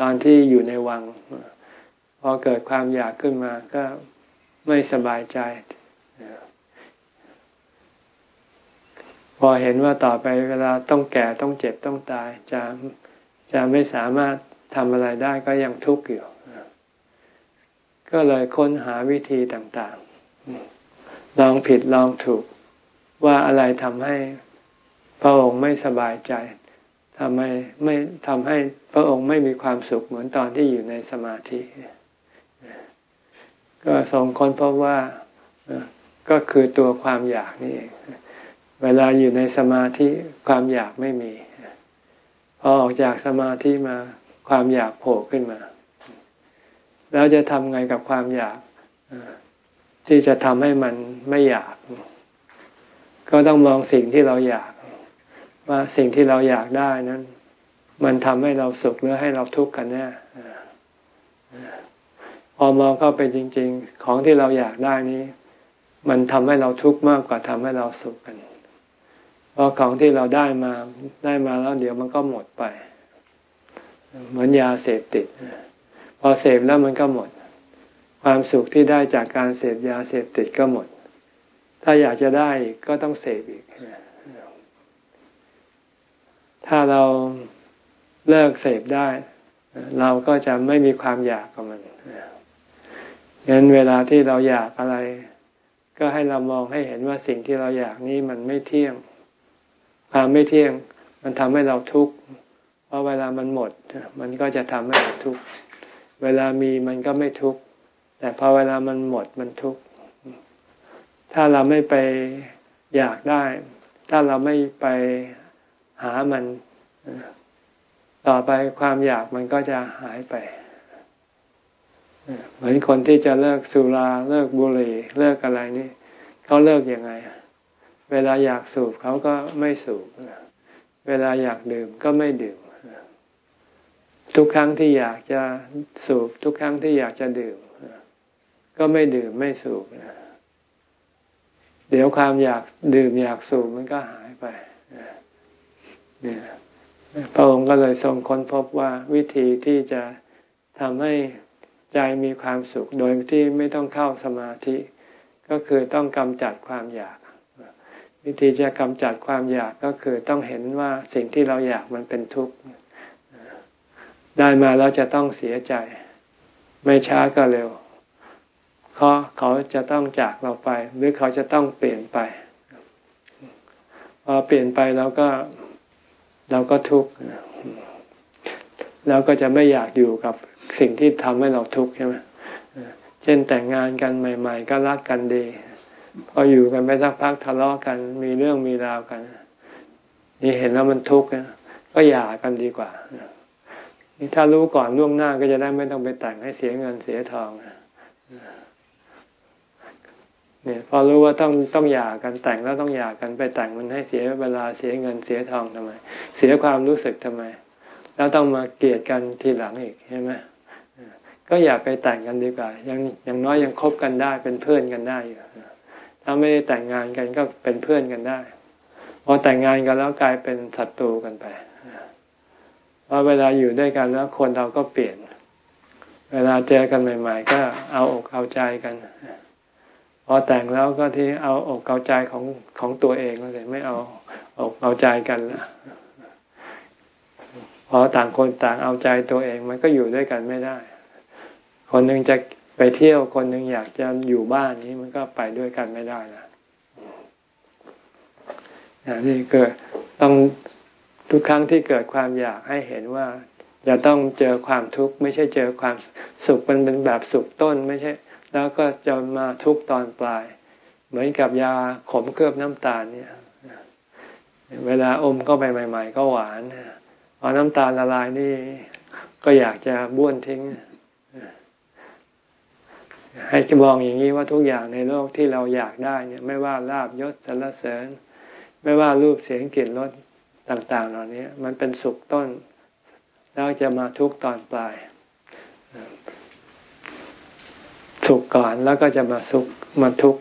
ตอนที่อยู่ในวัง พอเกิดความอยากขึ้นมาก็ไม่สบายใจ อเห็นว่าต่อไปเวลาต้องแก่ต้องเจ็บต้องตาย จะจะไม่สามารถทำอะไรได้ก็ยังทุกข์อยู่ก็เลยค้นหาวิธีต่างๆ ลองผิดลองถูกว่าอะไรทำให้พระองค์ไม่สบายใจทำไมไม่ทำให้พระองค์ไม่มีความสุขเหมือนตอนที่อยู่ในสมาธิ ก็ทรงคนพบว่าก็คือตัวความอยากนี่เอง เวลาอยู่ในสมาธิความอยากไม่มี พอออกจากสมาธิมาความอยากโผล่ขึ้นมา แล้วจะทำไงกับความอยากที่จะทำให้มันไม่อยาก ก็ต้องมองสิ่งที่เราอยาก ว่าสิ่งที่เราอยากได้นั้น มันทำให้เราสุขหรือให้เราทุกข์กันแน่พอมองเข้าไปจริง ๆ ของที่เราอยากได้นี้ มันทำให้เราทุกข์มากกว่าทำให้เราสุขกัน เพราะของที่เราได้มาได้มาแล้ว เดี๋ยวมันก็หมดไป เหมือนยาเสพติด พอเสพแล้วมันก็หมด ความสุขที่ได้จากการเสพยาเสพติดก็หมด ถ้าอยากจะได้ก็ต้องเสพอีก ถ้าเราเลิกเสพได้ เราก็จะไม่มีความอยากกับมันงั้นเวลาที่เราอยากอะไร ก็ให้เรามองให้เห็นว่าสิ่งที่เราอยากนี้มันไม่เที่ยง ความไม่เที่ยงมันทำให้เราทุกข์ เพราะเวลามันหมด มันก็จะทำให้เราทุกข์ เวลามีมันก็ไม่ทุกข์ แต่พอเวลามันหมดมันทุกข์ ถ้าเราไม่ไปอยากได้ ถ้าเราไม่ไปหามัน ต่อไปความอยากมันก็จะหายไป เหมือนคนที่จะเลิกสุรา เลิกบุหรี่ เลิกอะไรนี่เขาเลิกยังไง เวลาอยากสูบเขาก็ไม่สูบ เวลาอยากดื่มก็ไม่ดื่ม ทุกครั้งที่อยากจะสูบ ทุกครั้งที่อยากจะดื่ม ก็ไม่ดื่มไม่สูบ เดี๋ยวความอยากดื่มอยากสูบมันก็หายไปเนี่ยพระองค์ก็เลยทรงค้นพบว่าวิธีที่จะทำให้ใจมีความสุขโดยที่ไม่ต้องเข้าสมาธิ ก็คือต้องกำจัดความอยาก วิธีจะกำจัดความอยากก็คือต้องเห็นว่าสิ่งที่เราอยากมันเป็นทุกข์ได้มาแล้วจะต้องเสียใจ ไม่ช้าก็เร็วเพราะเขาจะต้องจากเราไป หรือเขาจะต้องเปลี่ยนไปพอเปลี่ยนไปแล้วก็เราก็ทุกข์เราก็จะไม่อยากอยู่กับสิ่งที่ทำให้เราทุกข์ใช่ไหมเช่นแต่งงานกันใหม่ ๆ ก็รักกันดี พออยู่กันไปสักพักทะเลาะกัน มีเรื่องมีราวกัน นี่เห็นแล้วมันทุกข์ก็หย่ากันดีกว่านี่ถ้ารู้ก่อนล่วงหน้าก็จะได้ไม่ต้องไปแต่งให้เสียเงินเสียทองเนี่ย พอรู้ว่าต้องต้องหย่ากันแต่งแล้วต้องหย่ากันไปแต่งมันให้เสียเวลาเสียเงินเสียทองทำไม เสียความรู้สึกทำไม แล้วต้องมาเกลียดกันทีหลังอีกใช่ไหมก็อย่าไปแต่งกันดีกว่า ยังยังน้อยยังคบกันได้เป็นเพื่อนกันได้อยู่ ถ้าไม่ได้แต่งงานกันก็เป็นเพื่อนกันได้พอแต่งงานกันแล้วกลายเป็นศัตรูกันไปเพราะเวลาอยู่ด้วยกันแล้วคนเราก็เปลี่ยน เวลาเจอกันใหม่ ๆ ก็เอาอกเอาใจกันพอแต่งแล้วก็ที่เอาอกเอาใจของของตัวเองเลยไม่เอาอกเอาใจกันละพอต่างคนต่างเอาใจตัวเอง มันก็อยู่ด้วยกันไม่ได้ คนหนึ่งจะ ไปเที่ยวคนหนึ่งอยากจะอยู่บ้านนี้มันก็ไปด้วยกันไม่ได้ละอย่างนี้เกิดต้องทุกครั้งที่เกิดความอยากให้เห็นว่าจะต้องเจอความทุกข์ไม่ใช่เจอความสุขมันเป็นแบบสุขต้นไม่ใช่ แล้วก็จะมาทุกตอนปลาย เหมือนกับยาขมเคลือบน้ำตาลเนี่ย เวลาอมเข้าไปใหม่ ๆ ก็หวานพอน้ำตาลละลายนี่ ก็อยากจะบ้วนทิ้ง ให้มองอย่างนี้ว่าทุกอย่างในโลกที่เราอยากได้เนี่ย ไม่ว่าลาบยศสรรเสริญ ไม่ว่ารูปเสียงกลิ่นรสต่างๆ เหล่านี้มันเป็นสุขต้น แล้วจะมาทุกตอนปลาย สุขก่อนแล้วก็จะมาสุขมาทุก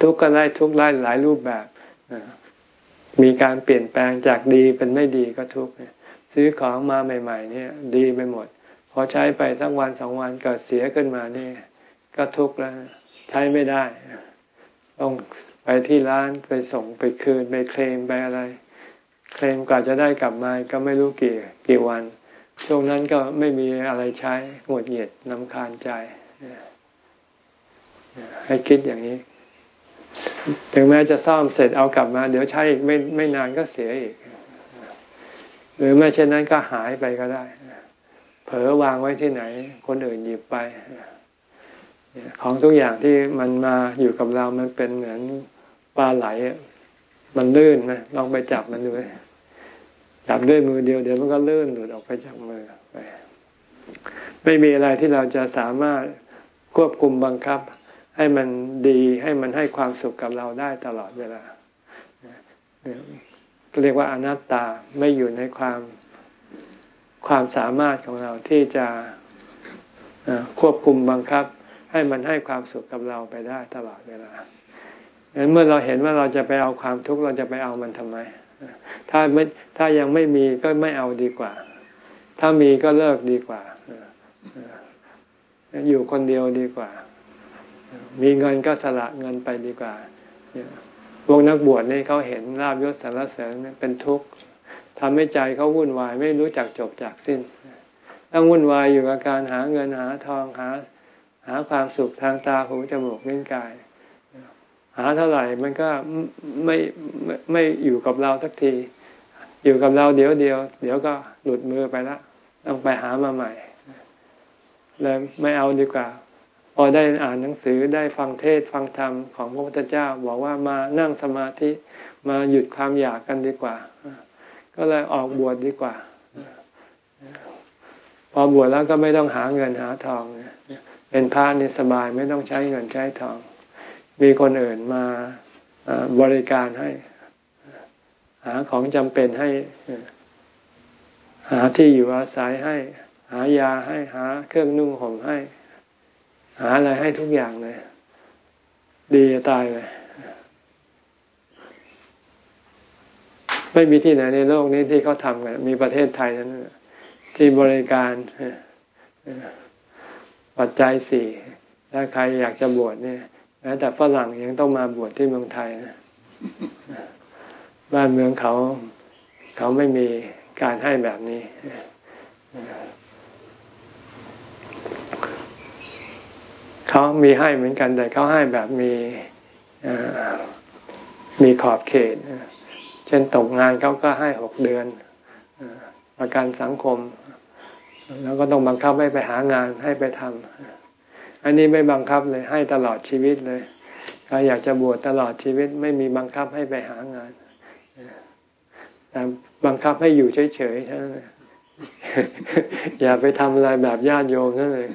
ทุกก็ได้ทุกได้หลายรูปแบบมีการเปลี่ยนแปลงจากดีเป็นไม่ดีก็ทุกซื้อของมาใหม่ ๆ เนี่ย ดีไปหมด พอใช้ไปสักวันสองวันเกิดเสียขึ้นมานี่ ก็ทุกข์แล้วใช้ไม่ได้ ต้องไปที่ร้านไปส่งไปคืนไปเคลมไปอะไร เคลมกว่าจะได้กลับมาก็ไม่รู้กี่กี่วัน ช่วงนั้นก็ไม่มีอะไรใช้หงุดหยียดนำคาญใจ ให้คิดอย่างนี้ ถึงแม้จะซ่อมเสร็จเอากลับมา เดี๋ยวใช้อีกไม่ไม่นานก็เสียอีก หรือไม่เช่นนั้นก็หายไปก็ได้ ลอวางไว้ที่ไหน คนอื่นหยิบไป ของทุกอย่างที่มันมาอยู่กับเรามันเป็นเหมือนปลาไหลมันลื่นนะลองไปจับมันดูจับด้วยมือเดียวเดี๋ยวมันก็ลื่นหลุดออกไปจากมือไปไม่มีอะไรที่เราจะสามารถควบคุมบังคับ ให้มันดีให้มันให้ความสุขกับเราได้ตลอดเวลาเรียกว่าอนัตตาไม่อยู่ในความ ความสามารถของเราที่จะควบคุมบังคับ ให้มันให้ความสุขกับเราไปได้ตลอดเวลาดังนั้นเมื่อเราเห็นว่าเราจะไปเอาความทุกข์เราจะไปเอามันทำไม ถ้าไม่ถ้ายังไม่มีก็ไม่เอาดีกว่า ถ้ามีก็เลิกดีกว่า อยู่คนเดียวดีกว่า มีเงินก็สละเงินไปดีกว่าพวกนักบวชนี่เขาเห็นลาบยศสารเสริญเป็นทุกข์ ทำให้ใจเขาวุ่นวายไม่รู้จักจบจากสิ้น ต้องวุ่นวายอยู่กับการหาเงินหาทองหา หาความสุขทางตาหูจมูกลิ้นกาย หาเท่าไหร่มันก็ไม่ไม่ไม่อยู่กับเราสักที อยู่กับเราเดี๋ยวเดียว เดี๋ยวก็หลุดมือไปละต้องไปหามาใหม่เลยไม่เอาดีกว่า พอได้อ่านหนังสือได้ฟังเทศฟังธรรมของพระพุทธเจ้า บอกว่ามานั่งสมาธิมาหยุดความอยากกันดีกว่า ก็เลยออกบวชดดีกว่า พอบวชแล้วก็ไม่ต้องหาเงินหาทองเป็นพระนี่สบายไม่ต้องใช้เงินใช้ทอง มีคนอื่นมาบริการให้ หาของจำเป็นให้ หาที่อยู่อาศัยให้ หายาให้หาเครื่องนุ่งห่มให้ หาอะไรให้ทุกอย่างเลย ดีตายเลย ไม่มีที่ไหนในโลกนี้ที่เขาทำกันมีประเทศไทยนั้นที่บริการปัจจัยสี่ถ้าใครอยากจะบวชเนี่ยแม้แต่ฝรั่งยังต้องมาบวชที่เมืองไทยนะบ้านเมืองเขา เขาไม่มีการให้แบบนี้เขามีให้เหมือนกันแต่เขาให้แบบมีมีขอบเขต ช่นตกงานเขาก็ให้หกเดือนประกันสังคม แล้วก็ต้องบังคับให้ไปหางานให้ไปทำอันนี้ไม่บังคับเลยให้ตลอดชีวิตเลยใครอยากจะบวชตลอดชีวิตไม่มีบังคับให้ไปหางานแต่บังคับให้อยู่เฉยๆเท่านั้นอย่าไปทำอะไรแบบญาติโยมนั่นเลย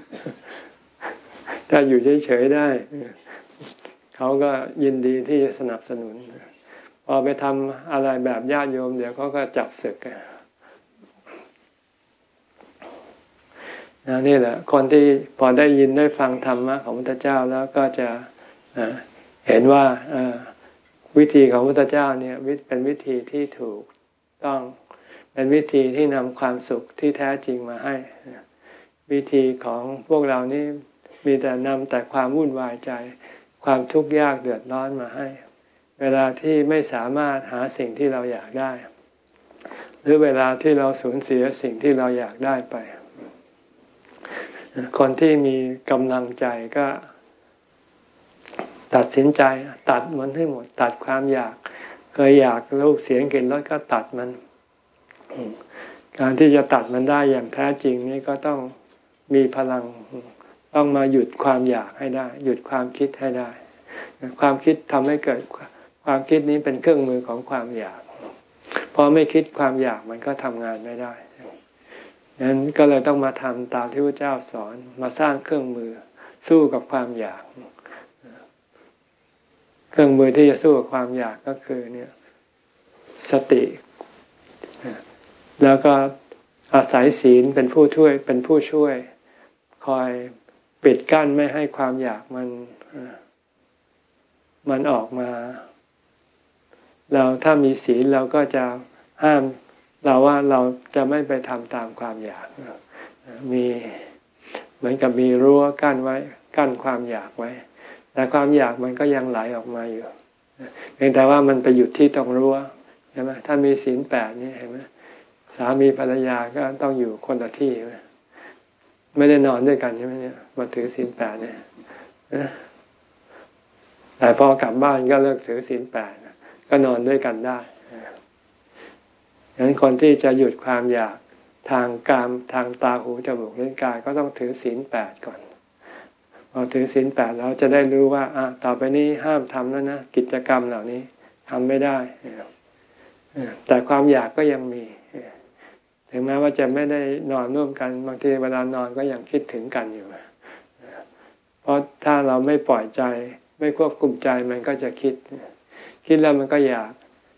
ถ้าอยู่เฉยๆได้ เขาก็ยินดีที่จะสนับสนุน พอไปทำอะไรแบบญาติโยม เดี๋ยวเขาก็จับศึกนนี่แหละ คนที่พอได้ยินได้ฟังธรรมะของพระพุทธเจ้าแล้วก็จะเห็นว่าวิธีของพระพุทธเจ้าเนี่ยเป็นวิธีที่ถูกต้องเป็นวิธีที่นำความสุขที่แท้จริงมาให้ วิธีของพวกเรานี่มีแต่นำแต่ความวุ่นวายใจ ความทุกข์ยากเดือดร้อนมาให้ เวลาที่ไม่สามารถหาสิ่งที่เราอยากได้ หรือเวลาที่เราสูญเสียสิ่งที่เราอยากได้ไป คนที่มีกำลังใจก็ ตัดสินใจตัดมันให้หมด ตัดความอยาก เคยอยากรูปเสียงกลิ่นรสก็ตัดมัน การที่จะตัดมันได้อย่างแท้จริงนี่ก็ต้องมีพลังต้องมาหยุดความอยากให้ได้ หยุดความคิดให้ได้ ความคิดทำให้เกิด ความคิดนี้เป็นเครื่องมือของความอยากพอไม่คิดความอยากมันก็ทำงานไม่ได้นั้นก็เลยต้องมาทำตามที่พระเจ้าสอนมาสร้างเครื่องมือสู้กับความอยาก เครื่องมือที่จะสู้กับความอยากก็คือเนี่ยสติ แล้วก็อาศัยศีลเป็นผู้ช่วยเป็นผู้ช่วย คอยปิดกั้นไม่ให้ความอยากมันมันออกมา เราถ้ามีศีลเราก็จะห้ามเราว่าเราจะไม่ไปทำตามความอยากมีเหมือนกับมีรั้วกั้นไว้กั้นความอยากไว้ แต่ความอยากมันก็ยังไหลออกมาอยู่เพียงแต่ว่ามันไปหยุดที่ตรงรั้วใช่ไหมถ้ามีศีลแปดนี่เห็นไหมสามีภรรยาก็ต้องอยู่คนละที่ไม่ได้นอนด้วยกันใช่ไหมเนี่ยมาถือศีลแปดเนี่ยแต่พอกลับบ้านก็เลิกถือศีลแปด ก็นอนด้วยกันได้ดังนั้นคนที่จะหยุดความอยากทางกามทางตาหูจมูกลิ้นกายก็ต้องถือศีลแปดก่อนพอถือศีลแปดเราจะได้รู้ว่าอะต่อไปนี้ห้ามทำแล้วนะกิจกรรมเหล่านี้ทำไม่ได้แต่ความอยากก็ยังมีถึงแม้ว่าจะไม่ได้นอนร่วมกันบางทีเวลานอนก็ยังคิดถึงกันอยู่เพราะถ้าเราไม่ปล่อยใจ ไม่ควบคุมใจมันก็จะคิด คิดแล้วมันก็อยาก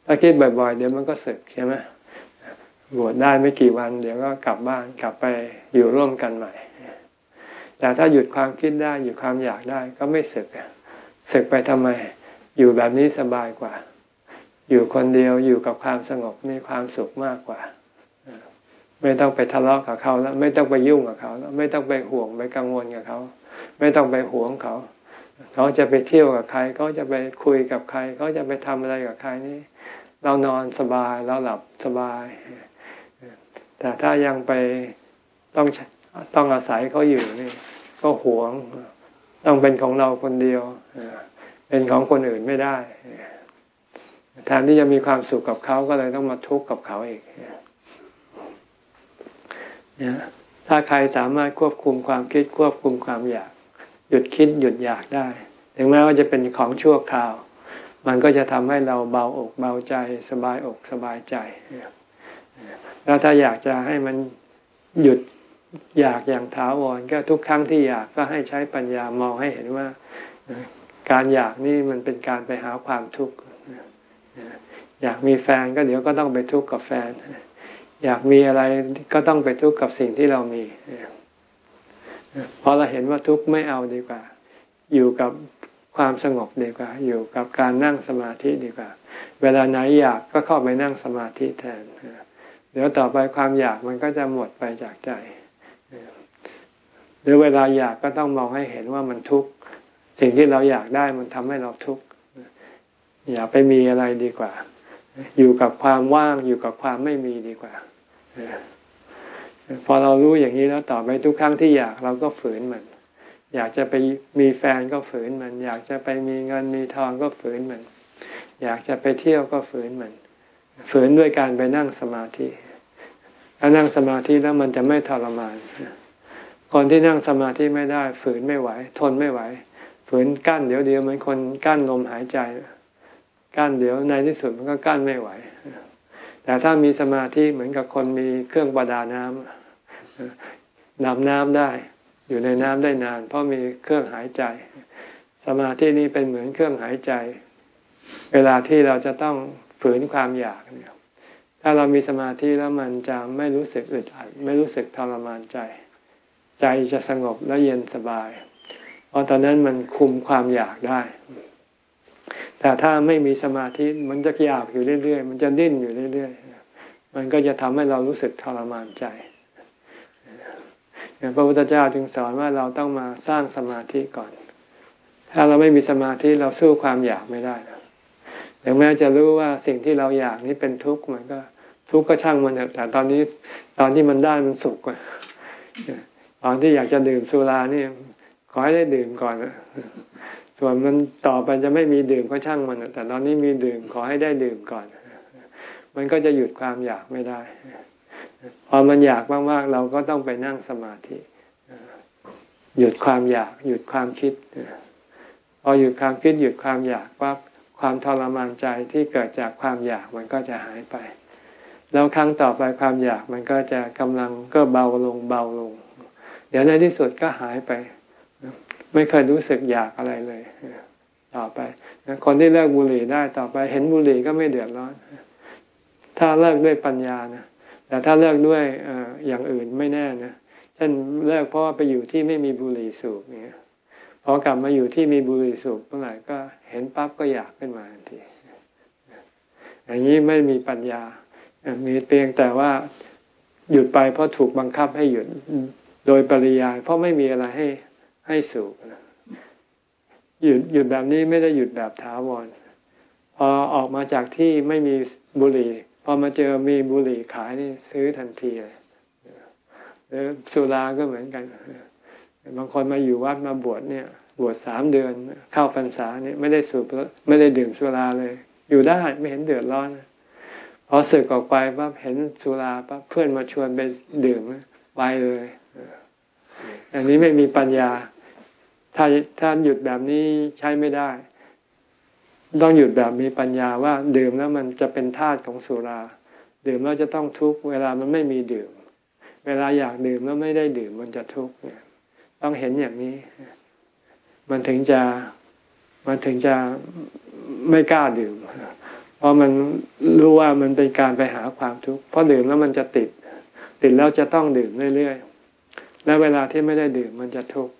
ถ้าคิดบ่อยๆ เดี๋ยวมันก็สึกใช่ไหมบวชได้ไม่กี่วัน เดี๋ยวก็กลับบ้านกลับไปอยู่ร่วมกันใหม่ แต่ถ้าหยุดความคิดได้หยุดความอยากได้ก็ไม่สึกสึกไปทำไม อยู่แบบนี้สบายกว่า อยู่คนเดียวอยู่กับความสงบมีความสุขมากกว่า ไม่ต้องไปทะเลาะกับเขาแล้ว ไม่ต้องไปยุ่งกับเขาแล้ว ไม่ต้องไปห่วงไปกังวลกับเขา ไม่ต้องไปห่วงเขา เขาจะไปเที่ยวกับใครเขาจะไปคุยกับใครเขาจะไปทำอะไรกับใครนี่เรานอนสบายเราหลับสบาย แต่ถ้ายังไปต้องต้องอาศัยเขาอยู่นี่ก็หวงต้องเป็นของเราคนเดียวเป็นของคนอื่นไม่ได้แทนที่จะมีความสุขกับเขาก็เลยต้องมาทุกข์กับเขาอีกถ้าใครสามารถควบคุมความคิดควบคุมความอยาก หยุดคิดหยุดอยากได้ ถึงแม้ว่าจะเป็นของชั่วคราว มันก็จะทำให้เราเบาอกเบาใจ สบายอกสบายใจ แล้วถ้าอยากจะให้มันหยุดอยากอย่างถาวรก็ทุกครั้งที่อยากก็ให้ใช้ปัญญามองให้เห็นว่า การอยากนี่มันเป็นการไปหาความทุกข์อยากมีแฟนก็เดี๋ยวก็ต้องไปทุกข์กับแฟน อยากมีอะไรก็ต้องไปทุกข์กับสิ่งที่เรามี พอเราเห็นว่าทุกข์ไม่เอาดีกว่า อยู่กับความสงบดีกว่า อยู่กับการนั่งสมาธิดีกว่า เวลาไหนอยากก็เข้าไปนั่งสมาธิแทน เดี๋ยวต่อไปความอยากมันก็จะหมดไปจากใจ หรือเวลาอยากก็ต้องมองให้เห็นว่ามันทุกข์ สิ่งที่เราอยากได้มันทำให้เราทุกข์ อย่าไปมีอะไรดีกว่า อยู่กับความว่างอยู่กับความไม่มีดีกว่า พอเรารู้อย่างนี้แล้วต่อไปทุกครั้งที่อยากเราก็ฝืนมัน อยากจะไปมีแฟนก็ฝืนมัน อยากจะไปมีเงินมีทองก็ฝืนมัน อยากจะไปเที่ยวก็ฝืนมัน ฝืนด้วยการไปนั่งสมาธิถ้านั่งสมาธิแล้วมันจะไม่ทรมานคนที่นั่งสมาธิไม่ได้ ฝืนไม่ไหว ทนไม่ไหว ฝืนกั้นเดี๋ยวเดียวเหมือนคนกั้นลมหายใจกั้นเดี๋ยวในที่สุดมันก็กั้นไม่ไหวแต่ถ้ามีสมาธิเหมือนกับคนมีเครื่องประดาน้ำ นำน้ำได้ อยู่ในน้ำได้นาน เพราะมีเครื่องหายใจ สมาธินี้เป็นเหมือนเครื่องหายใจ เวลาที่เราจะต้องฝืนความอยากเนี่ยถ้าเรามีสมาธิแล้วมันจะไม่รู้สึกอึดอัดไม่รู้สึกทรมานใจ ใจจะสงบและเย็นสบายเพราะตอนนั้นมันคุมความอยากได้ แต่ถ้าไม่มีสมาธิมันจะอยากอยู่เรื่อยๆ มันจะดิ้นอยู่เรื่อยๆ มันก็จะทำให้เรารู้สึกทรมานใจ พระพุทธเจ้าจึงสอนว่าเราต้องมาสร้างสมาธิก่อน ถ้าเราไม่มีสมาธิเราสู้ความอยากไม่ได้ถึงแม้จะรู้ว่าสิ่งที่เราอยากนี้เป็นทุกข์มันก็ ทุกข์ก็ช่างมันแต่ตอนนี้ตอนที่มันได้มันสุขกว่าตอนที่อยากจะดื่มสุรานี่ขอให้ได้ดื่มก่อนส่วนมันต่อไปจะไม่มีดื่มก็ช่างมันแต่ตอนนี้มีดื่มขอให้ได้ดื่มก่อน มันก็จะหยุดความอยากไม่ได้ พอมันอยากมากๆ เราก็ต้องไปนั่งสมาธิ หยุดความอยากหยุดความคิด พอหยุดความคิดหยุดความอยากปั๊บความทรมานใจที่เกิดจากความอยากมันก็จะหายไป แล้วครั้งต่อไปความอยากมันก็จะกำลังก็เบาลงเบาลง เดี๋ยวในที่สุดก็หายไป ไม่เคยรู้สึกอยากอะไรเลย ต่อไปคนที่เลิกบุหรี่ได้ต่อไปเห็นบุหรี่ก็ไม่เดือดร้อน ถ้าเลิกด้วยปัญญานะ แต่ถ้าเลิกด้วยอย่างอื่นไม่แน่นะเช่นเลิกเพราะว่าไปอยู่ที่ไม่มีบุหรี่สูบเนี่ยพอกลับมาอยู่ที่มีบุหรี่สูบเมื่อไหร่ก็เห็นปั๊บก็อยากขึ้นมาทันทีอย่างนี้ไม่มีปัญญา มีเพียงแต่ว่าหยุดไปเพราะถูกบังคับให้หยุดโดยปริยาย เพราะไม่มีอะไรให้ให้สูบหยุดหยุดแบบนี้ไม่ได้หยุดแบบถาวรพอออกมาจากที่ไม่มีบุหรี่ อมาเจอมีบุหรี่ขายนี่ซื้อทันทีเลยหรือสุราก็เหมือนกัน บางคนมาอยู่วัดมาบวชเนี่ย บวชสามเดือนเข้าพรรษาเนี่ยไม่ได้สูบไม่ได้ดื่มสุราเลย อยู่ได้ไม่เห็นเดือดร้อนพอสึกออกไปปั๊บเห็นสุราปั๊บเพื่อนมาชวนไปดื่มไปเลยอันนี้ไม่มีปัญญา ถ้าถ้าหยุดแบบนี้ใช้ไม่ได้ ต้องหยุดแบบมีปัญญาว่าดื่มแล้วมันจะเป็นธาตุของสุรา ดื่มแล้วจะต้องทุกข์เวลามันไม่มีดื่ม เวลาอยากดื่มแล้วไม่ได้ดื่มมันจะทุกข์เนี่ย ต้องเห็นอย่างนี้ มันถึงจะมันถึงจะไม่กล้าดื่ม เพราะมันรู้ว่ามันเป็นการไปหาความทุกข์เพราะดื่มแล้วมันจะติด ติดแล้วจะต้องดื่มเรื่อยๆและเวลาที่ไม่ได้ดื่มมันจะทุกข์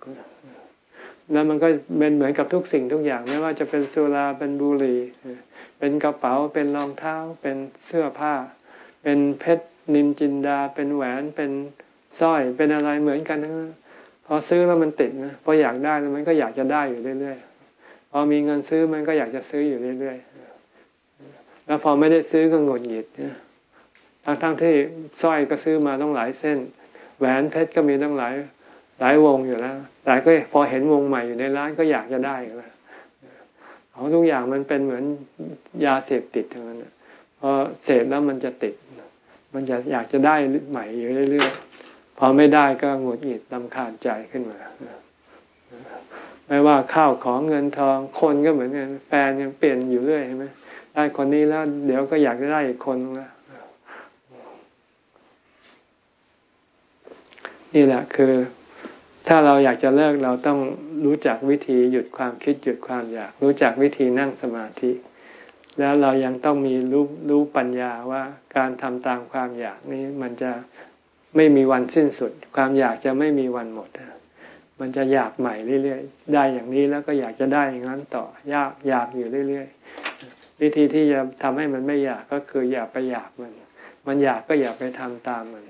แล้วมันก็เป็นเหมือนกับทุกสิ่งทุกอย่างไม่ว่าจะเป็นสุราเป็นบุหรี่เป็นกระเป๋าเป็นรองเท้า เป็นเสื้อผ้า เป็นเพชรนินจินดา เป็นแหวนเป็นสร้อยเป็นอะไรเหมือนกันนะพอซื้อแล้วมันติดนะพออยากได้มันก็อยากจะได้อยู่เรื่อยๆพอมีเงินซื้อมันก็อยากจะซื้ออยู่เรื่อยๆแล้วพอไม่ได้ซื้อก็หงุดหงิดทั้งทั้งที่สร้อยก็ซื้อมาต้องหลายเส้น แหวนเพชรก็มีต้องหลาย หลายวงอยู่แล้ว แต่ก็พอเห็นวงใหม่อยู่ในร้านก็อยากจะได้แล้วของทุกอย่างมันเป็นเหมือนยาเสพติดทั้งนั้นพอเสพแล้วมันจะติด มันจะอยากจะได้ใหม่อยู่เรื่อยๆ พอไม่ได้ก็หงุดหงิดลำคาญใจขึ้นมา ไม่ว่าข้าวของเงินทองคนก็เหมือนกันแฟนยังเปลี่ยนอยู่เรื่อยใช่ไหมได้คนนี้แล้ว เดี๋ยวก็อยากจะได้อีกคนแล้วนี่แหละคือ ถ้าเราอยากจะเลิกเราต้องรู้จักวิธีหยุดความคิดหยุดความอยาก รู้จักวิธีนั่งสมาธิ แล้วเรายังต้องมีรู้รู้ปัญญาว่าการทำตามความอยากนี้มันจะไม่มีวันสิ้นสุด ความอยากจะไม่มีวันหมด มันจะอยากใหม่เรื่อยๆ ได้อย่างนี้แล้วก็อยากจะได้อย่างนั้นต่อยากอยากอยู่เรื่อยๆ วิธีที่จะทำให้มันไม่อยากก็คืออย่าไปอยากมัน มันอยากก็อย่าไปทำตามมัน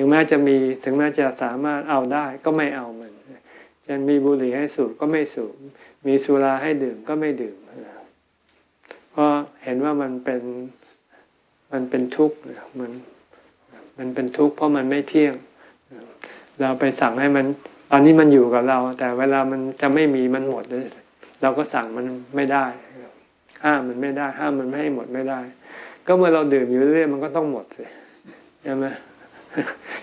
ถึงแม้จะมีถึงแม้จะสามารถเอาได้ก็ไม่เอามันเช่นมีบุหรี่ให้สูบก็ไม่สูบ มีสุราให้ดื่มก็ไม่ดื่มเพราะเห็นว่ามันเป็นมันเป็นทุกข์มันมันเป็นทุกข์เพราะมันไม่เที่ยง เราไปสั่งให้มัน ตอนนี้มันอยู่กับเรา แต่เวลามันจะไม่มีมันหมดเลยเราก็สั่งมันไม่ได้ ห้ามมันไม่ได้ ห้ามมันไม่ให้หมดไม่ได้ ก็เมื่อเราดื่มอยู่เรื่อยมันก็ต้องหมดสิใช่ไหม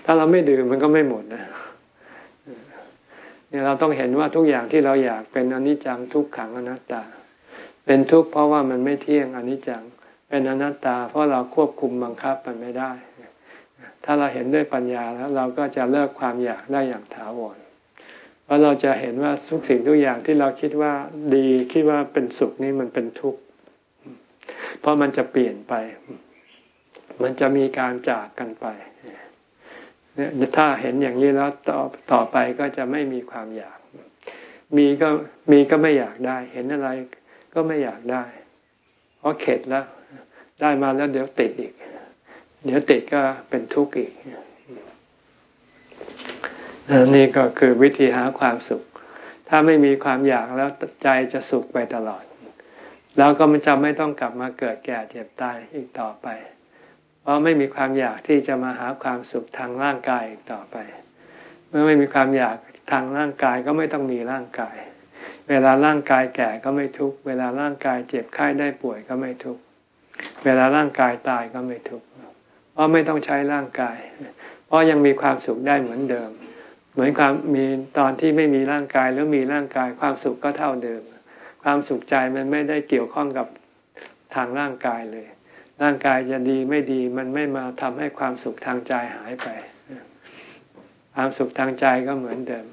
ถ้าเราไม่ดื่มมันก็ไม่หมดนะเนี่ยเราต้องเห็นว่าทุกอย่างที่เราอยากเป็นอนิจจังทุกขังอนัตตา เป็นทุกข์เพราะว่ามันไม่เที่ยงอนิจจัง เป็นอนัตตา เพราะเราควบคุมบังคับมันไม่ได้ ถ้าเราเห็นด้วยปัญญาแล้วเราก็จะเลิกความอยากได้อย่างถาวรเพราะเราจะเห็นว่าทุกสิ่งทุกอย่างที่เราคิดว่าดีคิดว่าเป็นสุขนี่มันเป็นทุกข์เพราะมันจะเปลี่ยนไป มันจะมีการจากกันไป เนี่ยถ้าเห็นอย่างนี้แล้วต่อต่อไปก็จะไม่มีความอยาก มีก็มีก็ไม่อยากได้ เห็นอะไรก็ไม่อยากได้เพราะเข็ดแล้ว ได้มาแล้วเดี๋ยวติดอีก เดี๋ยวติดก็เป็นทุกข์อีกนี่ก็คือวิธีหาความสุข ถ้าไม่มีความอยากแล้วใจจะสุขไปตลอด แล้วก็มันจะไม่ต้องกลับมาเกิดแก่เจ็บตายอีกต่อไป เพราะไม่มีความอยากที่จะมาหาความสุขทางร่างกายอีกต่อไป เมื่อไม่มีความอยากทางร่างกายก็ไม่ต้องมีร่างกาย เวลาร่างกายแก่ก็ไม่ทุกเวลาร่างกายเจ็บไข้ได้ป่วยก็ไม่ทุกเวลาร่างกายตายก็ไม่ทุกเพราะไม่ต้องใช้ร่างกาย เพราะยังมีความสุขได้เหมือนเดิม เหมือนความมีตอนที่ไม่มีร่างกายแล้วมีร่างกายความสุขก็เท่าเดิม ความสุขใจมันไม่ได้เกี่ยวข้องกับทางร่างกายเลย ร่างกายจะดีไม่ดีมันไม่มาทำให้ความสุขทางใจหายไป ความสุขทางใจก็เหมือนเดิม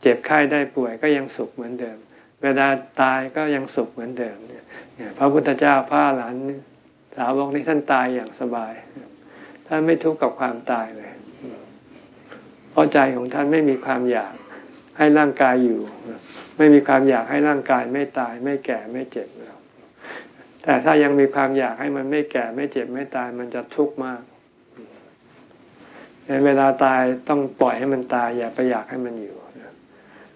เจ็บไข้ได้ป่วยก็ยังสุขเหมือนเดิม เวลาตายก็ยังสุขเหมือนเดิมพระพุทธเจ้าพระหลานสาวกนี้ท่านตายอย่างสบาย ท่านไม่ทุกข์กับความตายเลย เพราะใจของท่านไม่มีความอยากให้ร่างกายอยู่ ไม่มีความอยากให้ร่างกายไม่ตายไม่แก่ไม่เจ็บแล้ว แต่ถ้ายังมีความอยากให้มันไม่แก่ไม่เจ็บไม่ตายมันจะทุกข์มากเวลาตายต้องปล่อยให้มันตาย อย่าไปอยากให้มันอยู่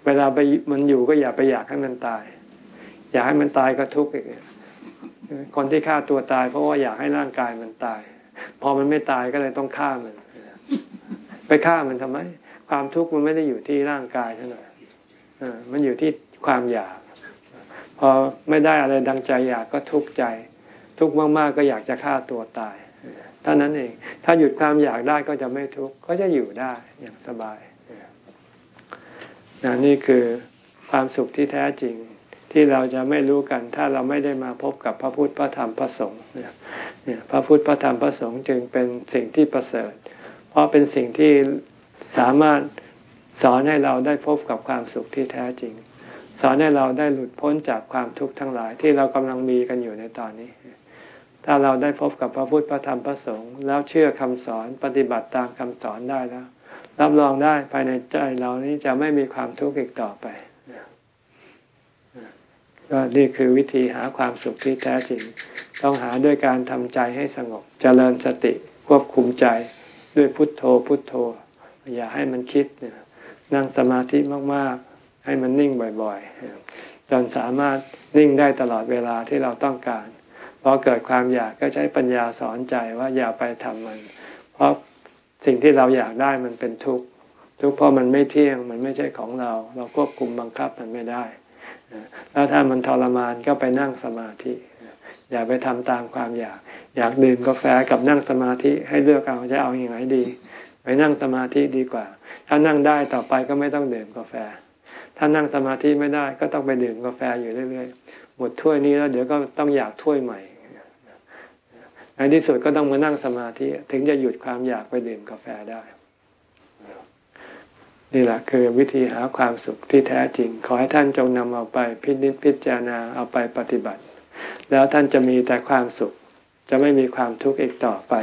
เวลาไปมันอยู่ก็อย่าไปอยากให้มันตาย อยากให้มันตายก็ทุกข์อีกคนที่ฆ่าตัวตาย เพราะว่าอยากให้ร่างกายมันตาย พอมันไม่ตายก็เลยต้องฆ่ามัน ไปฆ่ามันทำไม ความทุกข์มันไม่ได้อยู่ที่ร่างกายเท่านั้นมันอยู่ที่ความอยาก อไม่ได้อะไรดังใจอยากก็ทุกข์ใจ ทุกข์มากๆก็อยากจะฆ่าตัวตายเท่านั้นเอง ถ้าหยุดความอยากได้ก็จะไม่ทุกข์ก็จะอยู่ได้อย่างสบายนนี่คือความสุขที่แท้จริงที่เราจะไม่รู้กัน ถ้าเราไม่ได้มาพบกับพระพุทธพระธรรมพระสงฆ์เนี่ยพระพุทธพระธรรมพระสงฆ์จึงเป็นสิ่งที่ประเสริฐ เพราะเป็นสิ่งที่สามารถสอนให้เราได้พบกับความสุขที่แท้จริง สอนให้เราได้หลุดพ้นจากความทุกข์ทั้งหลายที่เรากำลังมีกันอยู่ในตอนนี้ ถ้าเราได้พบกับพระพุทธพระธรรมพระสงฆ์แล้วเชื่อคำสอนปฏิบัติตามคำสอนได้แล้ว รับรองได้ภายในใจเรานี้จะไม่มีความทุกข์อีกต่อไปก็นี่คือวิธีหาความสุขที่แท้จริง ต้องหาด้วยการทำใจให้สงบเจริญสติควบคุมใจด้วยพุทโธพุทโธ อย่าให้มันคิดนั่งสมาธิมากๆ ให้มันนิ่งบ่อยๆ จนสามารถนิ่งได้ตลอดเวลาที่เราต้องการพอเกิดความอยากก็ใช้ปัญญาสอนใจว่าอย่าไปทำมัน เพราะสิ่งที่เราอยากได้มันเป็นทุกข์ทุกข์เพราะมันไม่เที่ยงมันไม่ใช่ของเรา เราควบคุมบังคับมันไม่ได้แล้วถ้ามันทรมานก็ไปนั่งสมาธิ อย่าไปทำตามความอยาก อยากดื่มกาแฟกับนั่งสมาธิให้เลือกเอาจะเอาอย่างไรดี ไปนั่งสมาธิดีกว่า ถ้านั่งได้ต่อไปก็ไม่ต้องดื่มกาแฟ ถ้านั่งสมาธิไม่ได้ก็ต้องไปดื่มกาแฟอยู่เรื่อยๆหมดถ้วยนี้แล้วเดี๋ยวก็ต้องอยากถ้วยใหม่ในที่สุดก็ต้องมานั่งสมาธิถึงจะหยุดความอยากไปดื่มกาแฟได้ นี่แหละคือวิธีหาความสุขที่แท้จริง ขอให้ท่านจงนำเอาไปพิจิตพิจารณาเอาไปปฏิบัติ แล้วท่านจะมีแต่ความสุข จะไม่มีความทุกข์อีกต่อไป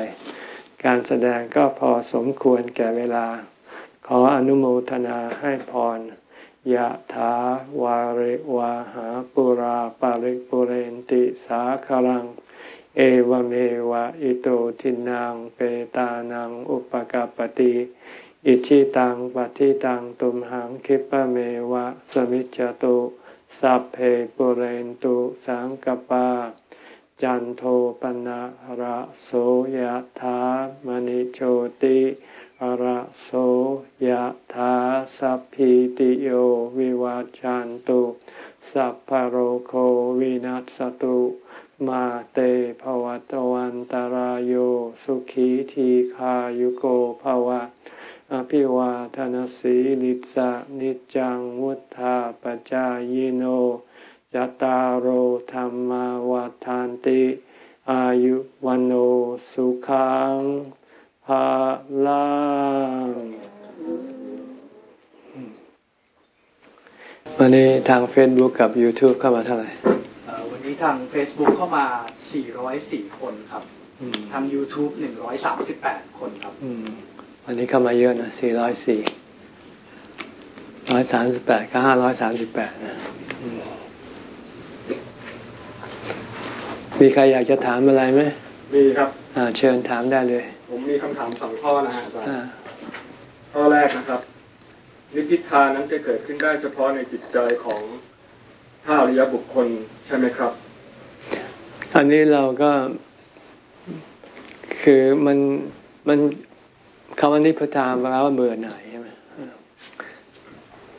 การแสดงก็พอสมควรแก่เวลา ขออนุโมทนาให้พร ยะถาวาริวาหาปุราปาริปุเรนติสาคลัง เอวเมวะอิโตทินังเปตานังอุปกาปติอิชิตังปฏิตังตุมหังคิปะเมวะสมิจจตุสัพเพปุเรนตุสังกปา จันโทปนะระโสยธามณิโชติ ระโสยธาสัพพิติโยวิวาจันตุสัพพโรโควินัสตุมาเตภวตวันตารโยสุขีทีขายุโกภวะ อภิวาทานสีลิสะนิจังวุธาปจายโนยตารโอธรรมวาทานติ อายุวันโอสุขัง ภาลังวันนี้ทางเฟซบุ๊กกับ YouTube เข้ามาเท่าไหร่ วันนี้ทาง Facebook เข้ามา 404 คนครับ ทาง YouTube 138 คนครับ วันนี้เข้ามาเยอะนะสี่ร้อยสี่ร้อยสามสิบแปดก็ห้าร้อยสามสิบแปดนะ มีใครอยากจะถามอะไรไหม มีครับอ่าเชิญถามได้เลย ผมมีคำถามสองข้อนะฮะอาจารย์ข้อแรกนะครับ นิพพิทานั้นจะเกิดขึ้นได้เฉพาะในจิตใจของท้าอริยบุคคลใช่ไหมครับ อันนี้เราก็คือมันมันคำว่านิพพานแปลว่าเบื่อหน่ายใช่ไหม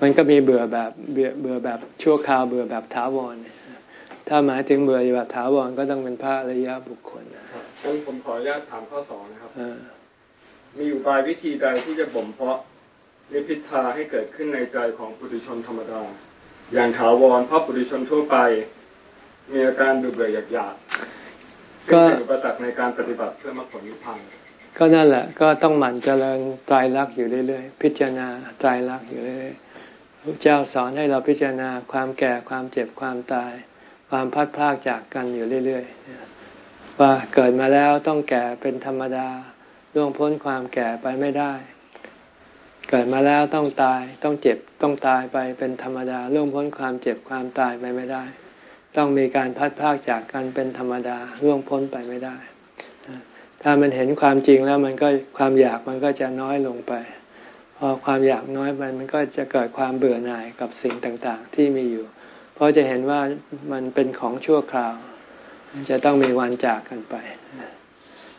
มันก็มีเบื่อแบบเบื่อเบื่อแบบชั่วคราวเบื่อแบบถาวร ถ้าหมายถึงเบื่อแบบถาวรก็ต้องเป็นพระอริยบุคคลงั้นผมขออนุญาตถามข้อสองนะครับมีอยู่บายวิธีใดที่จะบ่มเพาะนิพพิทาให้เกิดขึ้นในใจของปุถุชนธรรมดา อย่างถาวรเพราะปุถุชนทั่วไป มีอาการเบื่ออยากๆก็เป็นอุปสรรคในการปฏิบัติเพื่อมรรคผลนิพพานก็นั่นแหละ ก็ต้องหมั่นเจริญไตรลักษณ์อยู่เรื่อยๆพิจารณาไตรลักษณ์อยู่เรื่อยๆพระเจ้าสอนให้เราพิจารณาความแก่ความเจ็บความตาย ความพัดพลากจากกันอยู่เรื่อยๆว่าเกิดมาแล้วต้องแก่เป็นธรรมดาล่วงพ้นความแก่ไปไม่ได้ เกิดมาแล้วต้องตาย ต้องเจ็บต้องตายไปเป็นธรรมดาล่วงพ้นความเจ็บความตายไปไม่ได้ ต้องมีการพัดพากจากกันเป็นธรรมดาล่วงพ้นไปไม่ได้ ถ้ามันเห็นความจริงแล้วมันก็ความอยากมันก็จะน้อยลงไปพอความอยากน้อยไปมันก็จะเกิดความเบื่อหน่ายกับสิ่งต่างๆ ที่มีอยู่ ราะจะเห็นว่ามันเป็นของชั่วคราว จะต้องมีวันจากกันไป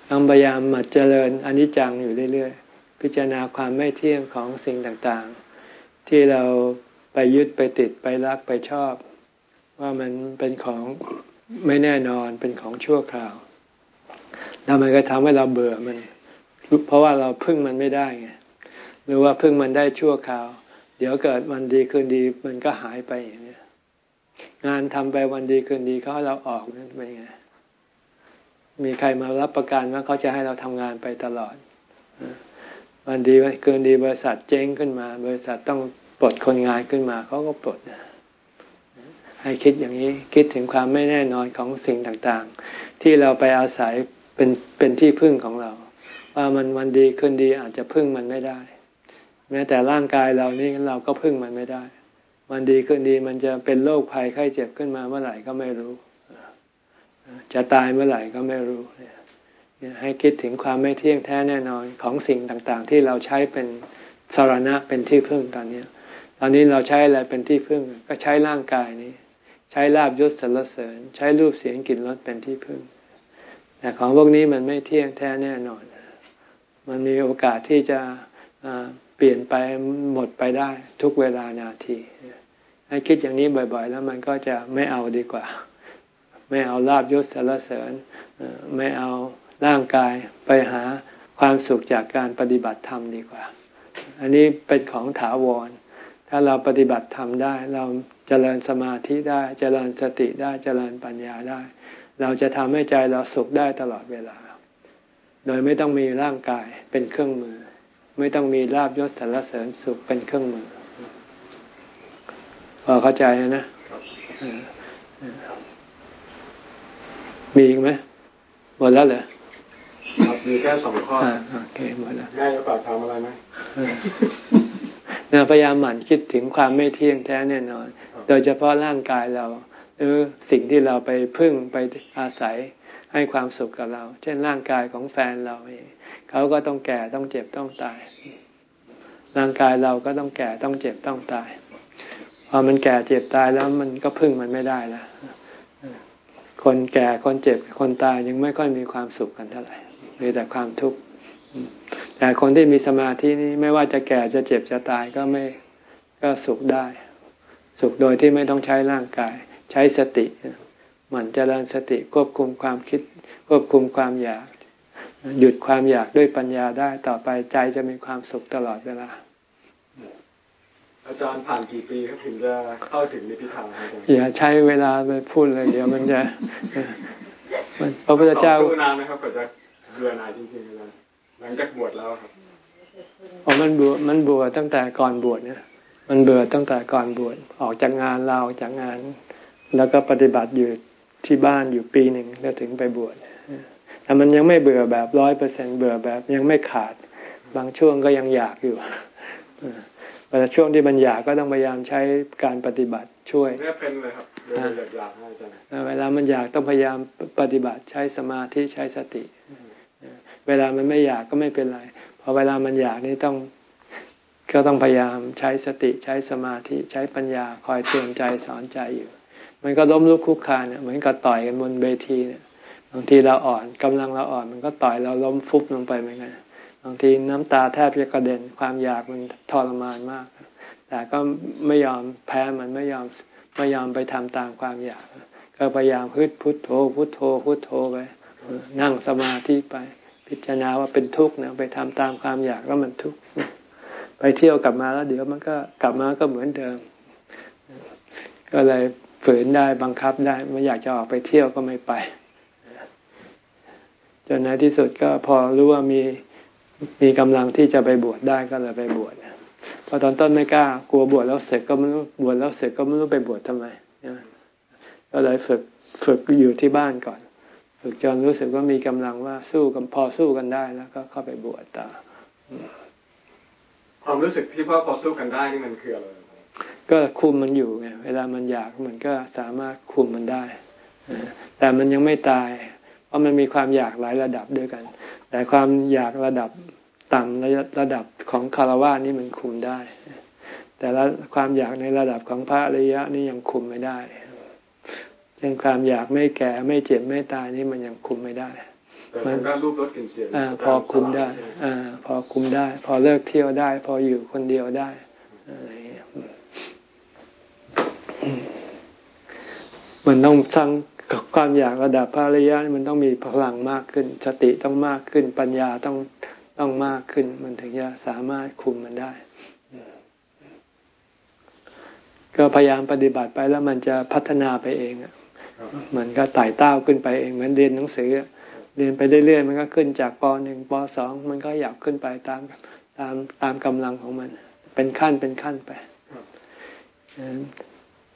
ต้องพยายามหมั่นเจริญอนิจจังอยู่เรื่อยๆ พิจารณาความไม่เที่ยงของสิ่งต่างๆ ที่เราไปยึดไปติดไปรักไปชอบ ว่ามันเป็นของไม่แน่นอนเป็นของชั่วคราว แล้วมันก็ทำให้เราเบื่อมัน เพราะว่าเราพึ่งมันไม่ได้ไงหรือว่าพึ่งมันได้ชั่วคราว เดี๋ยวเกิดวันดีคืนดีมันก็หายไปอย่างนี้ งานทำไปวันดีคืนดีเขาให้เราออกนั่นเป็นไงมีใครมารับประกันว่าเขาจะให้เราทำงานไปตลอดวันดีเกินดีบริษัทเจ๊งขึ้นมา บริษัทต้องปลดคนงานขึ้นมาเขาก็ปลดให้คิดอย่างนี้คิดถึงความไม่แน่นอนของสิ่งต่างๆ ที่เราไปอาศัยเป็นเป็นที่พึ่งของเรา ว่ามันวันดีคืนดีอาจจะพึ่งมันไม่ได้ แม้แต่ร่างกายเรานี่เราก็พึ่งมันไม่ได้ วันดีคืนดีมันจะเป็นโรคภัยไข้เจ็บขึ้นมาเมื่อไหร่ก็ไม่รู้จะตายเมื่อไหร่ก็ไม่รู้ให้คิดถึงความไม่เที่ยงแท้แน่นอนของสิ่งต่างๆ ที่เราใช้เป็นสารณะเป็นที่พึ่งตอนนี้ตอนนี้เราใช้อะไรเป็นที่พึ่ง ก็ใช้ร่างกายนี้ ใช้ลาบยศสรรเสริญ ใช้รูปเสียงกลิ่นรสเป็นที่พึ่งแต่ของพวกนี้มันไม่เที่ยงแท้แน่นอน มันมีโอกาสที่จะเปลี่ยนไปหมดไปได้ทุกเวลานาที ให้คิดอย่างนี้บ่อย ๆ แล้วมันก็จะไม่เอาดีกว่า ไม่เอาลาบยศสารเสริญไม่เอาร่างกายไปหาความสุขจากการปฏิบัติธรรมดีกว่า อันนี้เป็นของถาวร ถ้าเราปฏิบัติธรรมได้ เราเจริญสมาธิได้เจริญสติได้เจริญปัญญาได้ เราจะทำให้ใจเราสุขได้ตลอดเวลา โดยไม่ต้องมีร่างกายเป็นเครื่องมือ ไม่ต้องมีลาบยศสารเสริญสุขเป็นเครื่องมือ พอเข้าใจนะมีอีกไหมหมดแล้วเหรอครับมีแค่สองข้อโอเคหมดแล้วง่ายจะฝากทำอะไรไหมเนี่ยพยายามหมั่นคิดถึงความไม่เที่ยงแท้แน่นอน โดยเฉพาะร่างกายเราหรือสิ่งที่เราไปพึ่งไปอาศัยให้ความสุขกับเรา เช่นร่างกายของแฟนเราเองเขาก็ต้องแก่ต้องเจ็บต้องตาย ร่างกายเราก็ต้องแก่ต้องเจ็บต้องตาย พอมันแก่เจ็บตายแล้วมันก็พึ่งมันไม่ได้แล้วคนแก่คนเจ็บคนตายยังไม่ค่อยมีความสุขกันเท่าไหร่มีแต่ความทุกข์แต่คนที่มีสมาธินี้ไม่ว่าจะแก่จะเจ็บจะตายก็ไม่ก็สุขได้ สุขโดยที่ไม่ต้องใช้ร่างกาย ใช้สติหมั่นเจริญสติควบคุมความคิด ควบคุมความอยาก หยุดความอยากด้วยปัญญาได้ต่อไปใจจะมีความสุขตลอดเวลา อาจารย์ผ่านกี่ปีครับถึงจะเข้าถึงนิพพานอย่าใช้เวลาไปพูดเลยเดี๋ยวมันจะพระพุทธเจ้านานนะครับกว่าจะเบื่อหน่ายจริงๆเลยหลังจากบวชแล้วครับอ๋อมันบวชมันบวชตั้งแต่ก่อนบวชเนี่ย มันเบื่อตั้งแต่ก่อนบวชออกจากงานเราจากงาน แล้วก็ปฏิบัติอยู่ที่บ้านอยู่ปีหนึ่งแล้วถึงไปบวชแต่มันยังไม่เบื่อแบบร้อยเปอร์เซ็นเบื่อแบบยังไม่ขาด บางช่วงก็ยังอยากอยู่เวลา ช่วงที่มันอยากก็ต้องพยายามใช้การปฏิบัติช่วยเนี่ยเป็นเลยครับเวลาอยากให้ใช่เวลามันอยากต้องพยายามปฏิบัติใช้สมาธิใช้สติ เวลามันไม่อยากก็ไม่เป็นไรพอเวลามันอยากนี่ต้องก็ต้องพยายามใช้สติใช้สมาธิใช้ปัญญาคอยเตือนใจสอนใจอยู่ มันก็ล้มลุกคุกคานเนี่ยเหมือนกับต่อยกันบนเวทีเนี่ยบางทีเราอ่อนกำลังเราอ่อน มันก็ต่อยเราล้มฟุบลงไปเหมือนกัน บางทีน้ำตาแทบจะกระเด็นความอยากมันทรมานมาก แต่ก็ไม่ยอมแพ้มันไม่ยอมไม่ยอมไปทำตามความอยาก ก็พยายามพุทพุทโธ พุทโธพุทโธไปนั่งสมาธิไป พิจารณาว่าเป็นทุกข์นะไปทำตามความอยากแล้วมันทุกข์ไปเที่ยวกลับมาแล้วเดี๋ยวมันก็กลับมาก็เหมือนเดิม ก็เลยฝืนได้บังคับได้ไม่อยากจะออกไปเที่ยวก็ไม่ไปจนในที่สุดก็พอรู้ว่ามี มีกำลังที่จะไปบวชได้ก็เลยไปบวชพอตอนต้นไม่กล้ากลัวบวชแล้วเสร็จก็ไม่รู้บวชแล้วเสร็จก็ไม่รู้ไปบวชทำไมก็เลยฝึกฝึกอยู่ที่บ้านก่อน ฝึกจนรู้สึกว่ามีกำลังว่าสู้กันพอสู้กันได้แล้ว ก็เข้าไปบวชต่อความรู้สึกที่พ่อพอสู้กันได้นี่มันคืออะไรก็คุมมันอยู่ไงเวลามันอยากมันก็สามารถคุมมันได้แต่มันยังไม่ตาย เพราะมันมีความอยากหลายระดับด้วยกัน แต่ความอยากระดับต่ำระระดับของคารวะนี่มันคุมได้ แต่ละความอยากในระดับของพระอริยะนี่ยังคุมไม่ได้เช่นความอยากไม่แก่ไม่เจ็บไม่ตายนี่มันยังคุมไม่ได้มันก็รูปรถกลิ่นเสียงพอคุมได้อ่าพอคุมได้ พอเลิกเที่ยวได้ พออยู่คนเดียวได้อะไรมันต้องสร้าง ความอยากระดับพระอริยะมันต้องมีพลังมากขึ้น สติต้องมากขึ้น ปัญญาต้องต้องมากขึ้น มันถึงจะสามารถคุมมันได้ ก็พยายามปฏิบัติไปแล้วมันจะพัฒนาไปเองอะมันก็ไต่เต้าขึ้นไปเองเหมือนเรียนหนังสือเรียนไปเรื่อยๆมันก็ขึ้นจากปหนึ่งปสองมันก็อยากขึ้นไปตามตามตามกำลังของมัน เป็นขั้นเป็นขั้นไป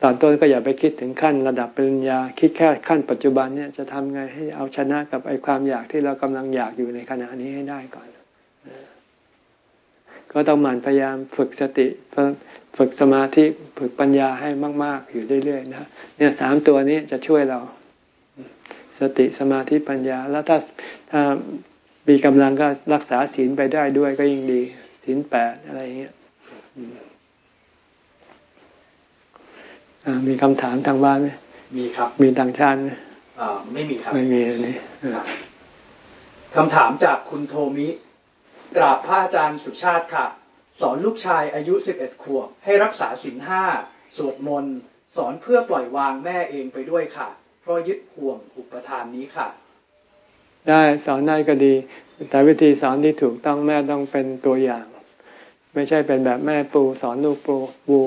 ตอนต้นก็อย่าไปคิดถึงขั้นระดับปริญญา คิดแค่ขั้นปัจจุบันเนี่ยจะทำไงให้เอาชนะกับไอ้ความอยากที่เรากำลังอยากอยู่ในขณะนี้ให้ได้ก่อน ก็ต้องหมั่นพยายามฝึกสติฝึกสมาธิฝึกปัญญาให้มาก ๆ อยู่เรื่อย ๆ นะเนี่ยสามตัวนี้จะช่วยเรา สติสมาธิปัญญา แล้วถ้าถ้ามีกำลังก็รักษาศีลไปได้ด้วยก็ยิ่งดีศีลแปดอะไรอย่างเงี้ย มีคำถามทางบ้านไหมมีครับ มีต่างชาติไหมไม่มีครับ ไม่มีอันนี้คำถามจากคุณโทมิกราบพระอาจารย์สุชาติค่ะ สอนลูกชายอายุสิบเอ็ดขวบ ให้รักษาศีลห้าสวดมนต์ สอนเพื่อปล่อยวางแม่เองไปด้วยค่ะ เพราะยึดห่วงอุปทานนี้ค่ะ ได้สอนได้ก็ดี แต่วิธีสอนที่ถูกต้องแม่ต้องเป็นตัวอย่าง ไม่ใช่เป็นแบบแม่ปูสอนลูกปูปู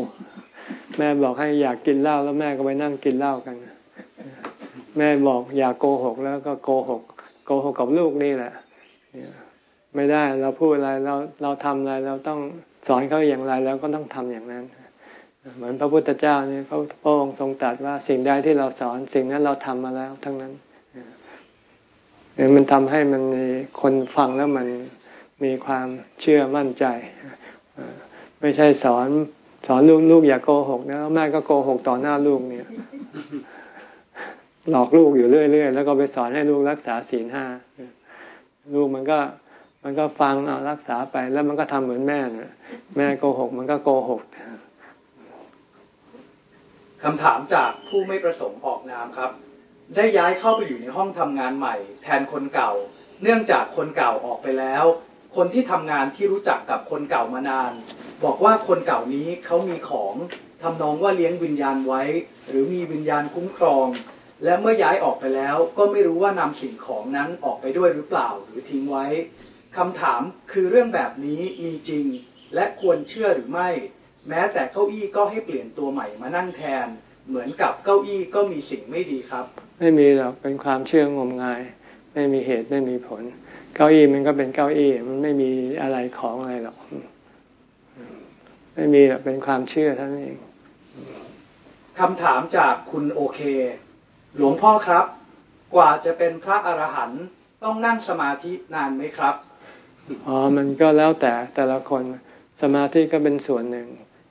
แม่บอกให้อยากกินเหล้าแล้วแม่ก็ไปนั่งกินเหล้ากัน แม่บอกอยากโกหกแล้วก็โกหก โกหกกับลูกนี่แหละไม่ได้เราพูดอะไรเราเราทำอะไรเราต้องสอนเขาอย่างไรแล้วก็ต้องทำอย่างนั้น เหมือนพระพุทธเจ้าเนี่ยเขาพระองค์ทรงตรัสว่าสิ่งใดที่เราสอนสิ่งนั้นเราทำมาแล้วทั้งนั้นเนี่ยมันทำให้มันมีคนฟังแล้วมันมีความเชื่อมั่นใจ ไม่ใช่สอน สอนลูกลูกอย่าโกหกนะแม่ก็โกหกต่อหน้าลูกเนี่ย หลอกลูกอยู่เรื่อยๆแล้วก็ไปสอนให้ลูกรักษาศีลห้าลูกมันก็ มันก็ฟังเอารักษาไป แล้วมันก็ทำเหมือนแม่นะแม่โกหก มันก็โกหกคำถามจากผู้ไม่ประสงค์ออกนามครับ ได้ย้ายเข้าไปอยู่ในห้องทำงานใหม่ แทนคนเก่า เนื่องจากคนเก่าออกไปแล้ว คนที่ทำงานที่รู้จักกับคนเก่ามานาน บอกว่าคนเก่านี้เขามีของทำนองว่าเลี้ยงวิญญาณไว้ หรือมีวิญญาณคุ้มครอง และเมื่อย้ายออกไปแล้ว ก็ไม่รู้ว่านำสิ่งของนั้นออกไปด้วยหรือเปล่าหรือทิ้งไว้คำถามคือเรื่องแบบนี้มีจริง และควรเชื่อหรือไม่ แม้แต่เก้าอี้ก็ให้เปลี่ยนตัวใหม่มานั่งแทน เหมือนกับเก้าอี้ก็มีสิ่งไม่ดีครับ ไม่มีหรอกเป็นความเชื่องมงาย ไม่มีเหตุไม่มีผล เก้าอี้มันก็เป็นเก้าอี้มันไม่มีอะไรของอะไรหรอกไม่มีเป็นความเชื่อท่านเองคำถามจากคุณโอเค หลวงพ่อครับ กว่าจะเป็นพระอรหันต์ต้องนั่งสมาธินานไหมครับอ๋อมันก็แล้วแต่แต่ละคนสมาธิก็เป็นส่วนหนึ่ง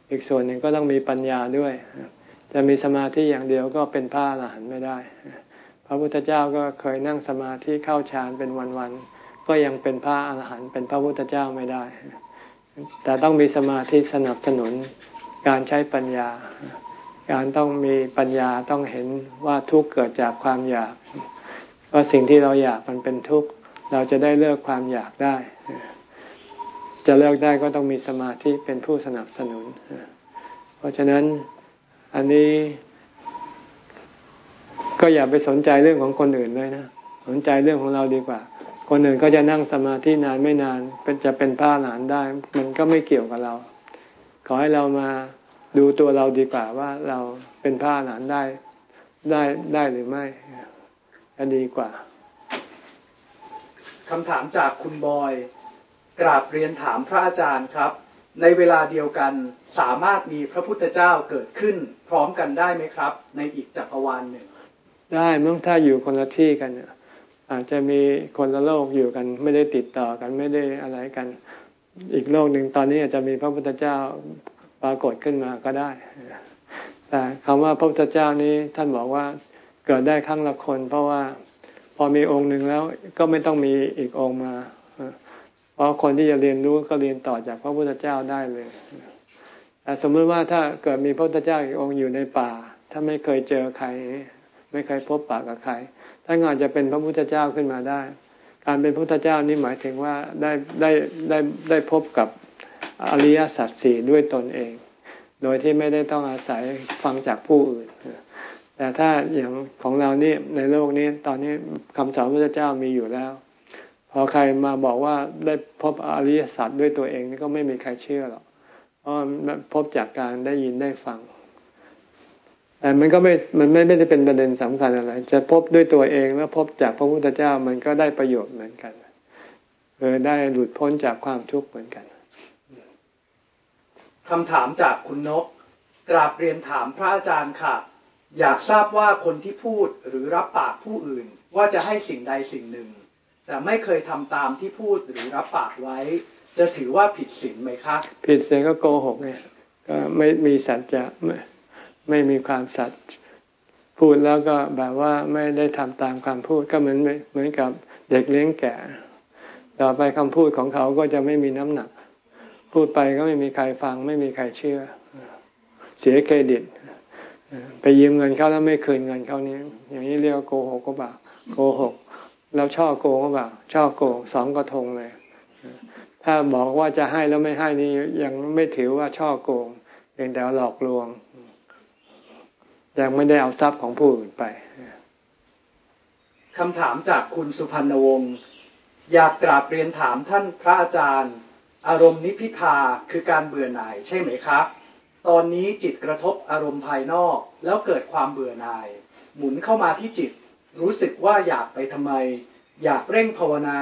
อีกส่วนหนึ่งก็ต้องมีปัญญาด้วย จะมีสมาธิอย่างเดียวก็เป็นพระอรหันต์ไม่ได้ พระพุทธเจ้าก็เคยนั่งสมาธิเข้าฌานเป็นวันๆ ก็ยังเป็นพระอาหารหันต์เป็นพระพุทธเจ้าไม่ได้ แต่ต้องมีสมาธิสนับสนุนการใช้ปัญญา การต้องมีปัญญาต้องเห็นว่าทุกข์เกิดจากความอยากว่าสิ่งที่เราอยากมันเป็นทุกข์เราจะได้เลิกความอยากได้ จะเลิกได้ก็ต้องมีสมาธิเป็นผู้สนับสนุน เพราะฉะนั้นอันนี้ก็อย่าไปสนใจเรื่องของคนอื่นเลยนะ สนใจเรื่องของเราดีกว่า คนอื่นก็จะนั่งสมาธินานไม่นานเป็นจะเป็นพระหลานได้ มันก็ไม่เกี่ยวกับเรา ขอให้เรามาดูตัวเราดีกว่าว่าเราเป็นพระหลานได้ได้ได้หรือไม่ก็ดีกว่าคำถามจากคุณบอย กราบเรียนถามพระอาจารย์ครับ ในเวลาเดียวกันสามารถมีพระพุทธเจ้าเกิดขึ้น พร้อมกันได้ไหมครับ ในอีกจักรวาลหนึ่ง ได้เมื่อถ้าอยู่คนละที่กันเนี่ย อาจจะมีคนละโลกอยู่กัน ไม่ได้ติดต่อกันไม่ได้อะไรกัน อีกโลกหนึ่งตอนนี้อาจจะมีพระพุทธเจ้าปรากฏขึ้นมาก็ได้ แต่คำว่าพระพุทธเจ้านี้ท่านบอกว่าเกิดได้ครั้งละคน เพราะว่าพอมีองค์หนึ่งแล้วก็ไม่ต้องมีอีกองค์มาเพราะคนที่จะเรียนรู้ก็เรียนต่อจากพระพุทธเจ้าได้เลยแต่สมมติว่าถ้าเกิดมีพระพุทธเจ้าอีกองค์อยู่ในป่า ถ้าไม่เคยเจอใคร ไม่เคยพบปะกับใคร ท่านอาจจะเป็นพระพุทธเจ้าขึ้นมาได้ การเป็นพระพุทธเจ้านี่หมายถึงว่าได้ได้ได้ได้พบกับอริยสัจสี่ด้วยตนเอง โดยที่ไม่ได้ต้องอาศัยฟังจากผู้อื่น แต่ถ้าอย่างของเรานี่ในโลกนี้ตอนนี้คำสอนพระพุทธเจ้ามีอยู่แล้ว พอใครมาบอกว่าได้พบอริยสัจด้วยตัวเองนี่ก็ไม่มีใครเชื่อหรอกเพราะพบจากการได้ยินได้ฟัง แต่มันก็ไม่ มันไม่ได้เป็นประเด็นสำคัญอะไร จะพบด้วยตัวเองแล้วพบจากพระพุทธเจ้ามันก็ได้ประโยชน์เหมือนกันเออได้หลุดพ้นจากความทุกข์เหมือนกันคำถามจากคุณนก กราบเรียนถามพระอาจารย์ค่ะ อยากทราบว่าคนที่พูดหรือรับปากผู้อื่น ว่าจะให้สิ่งใดสิ่งหนึ่ง แต่ไม่เคยทำตามที่พูดหรือรับปากไว้ จะถือว่าผิดศีลไหมคะ ผิดศีลก็โกหกไงก็ไม่มีสัจจะ ไม่มีความสัตย์พูดแล้วก็แบบว่าไม่ได้ทำตามคำพูดก็เหมือนเหมือนกับเด็กเลี้ยงแก่ ต่อไปคำพูดของเขาก็จะไม่มีน้ำหนัก พูดไปก็ไม่มีใครฟัง ไม่มีใครเชื่อ เสียเครดิต ไปยืมเงินเขาแล้วไม่คืนเงินเขานี้อย่างนี้เรียกโกหกก็บ่าโกหกแล้วช่อโกงก็บ่าช่อโกงสองกระทงเลย ถ้าบอกว่าจะให้แล้วไม่ให้นี่ยังไม่ถือว่าช่อโกงเพียงแต่หลอกลวง ยังไม่ได้เอาทรัพย์ของผู้อื่นไปคำถามจากคุณสุพันวงศ์อยากกราบเรียนถามท่านพระอาจารย์ อารมณ์นิพิทาคือการเบื่อหน่ายใช่ไหมครับ ตอนนี้จิตกระทบอารมณ์ภายนอกแล้วเกิดความเบื่อหน่าย หมุนเข้ามาที่จิต รู้สึกว่าอยากไปทำไม อยากเร่งภาวนา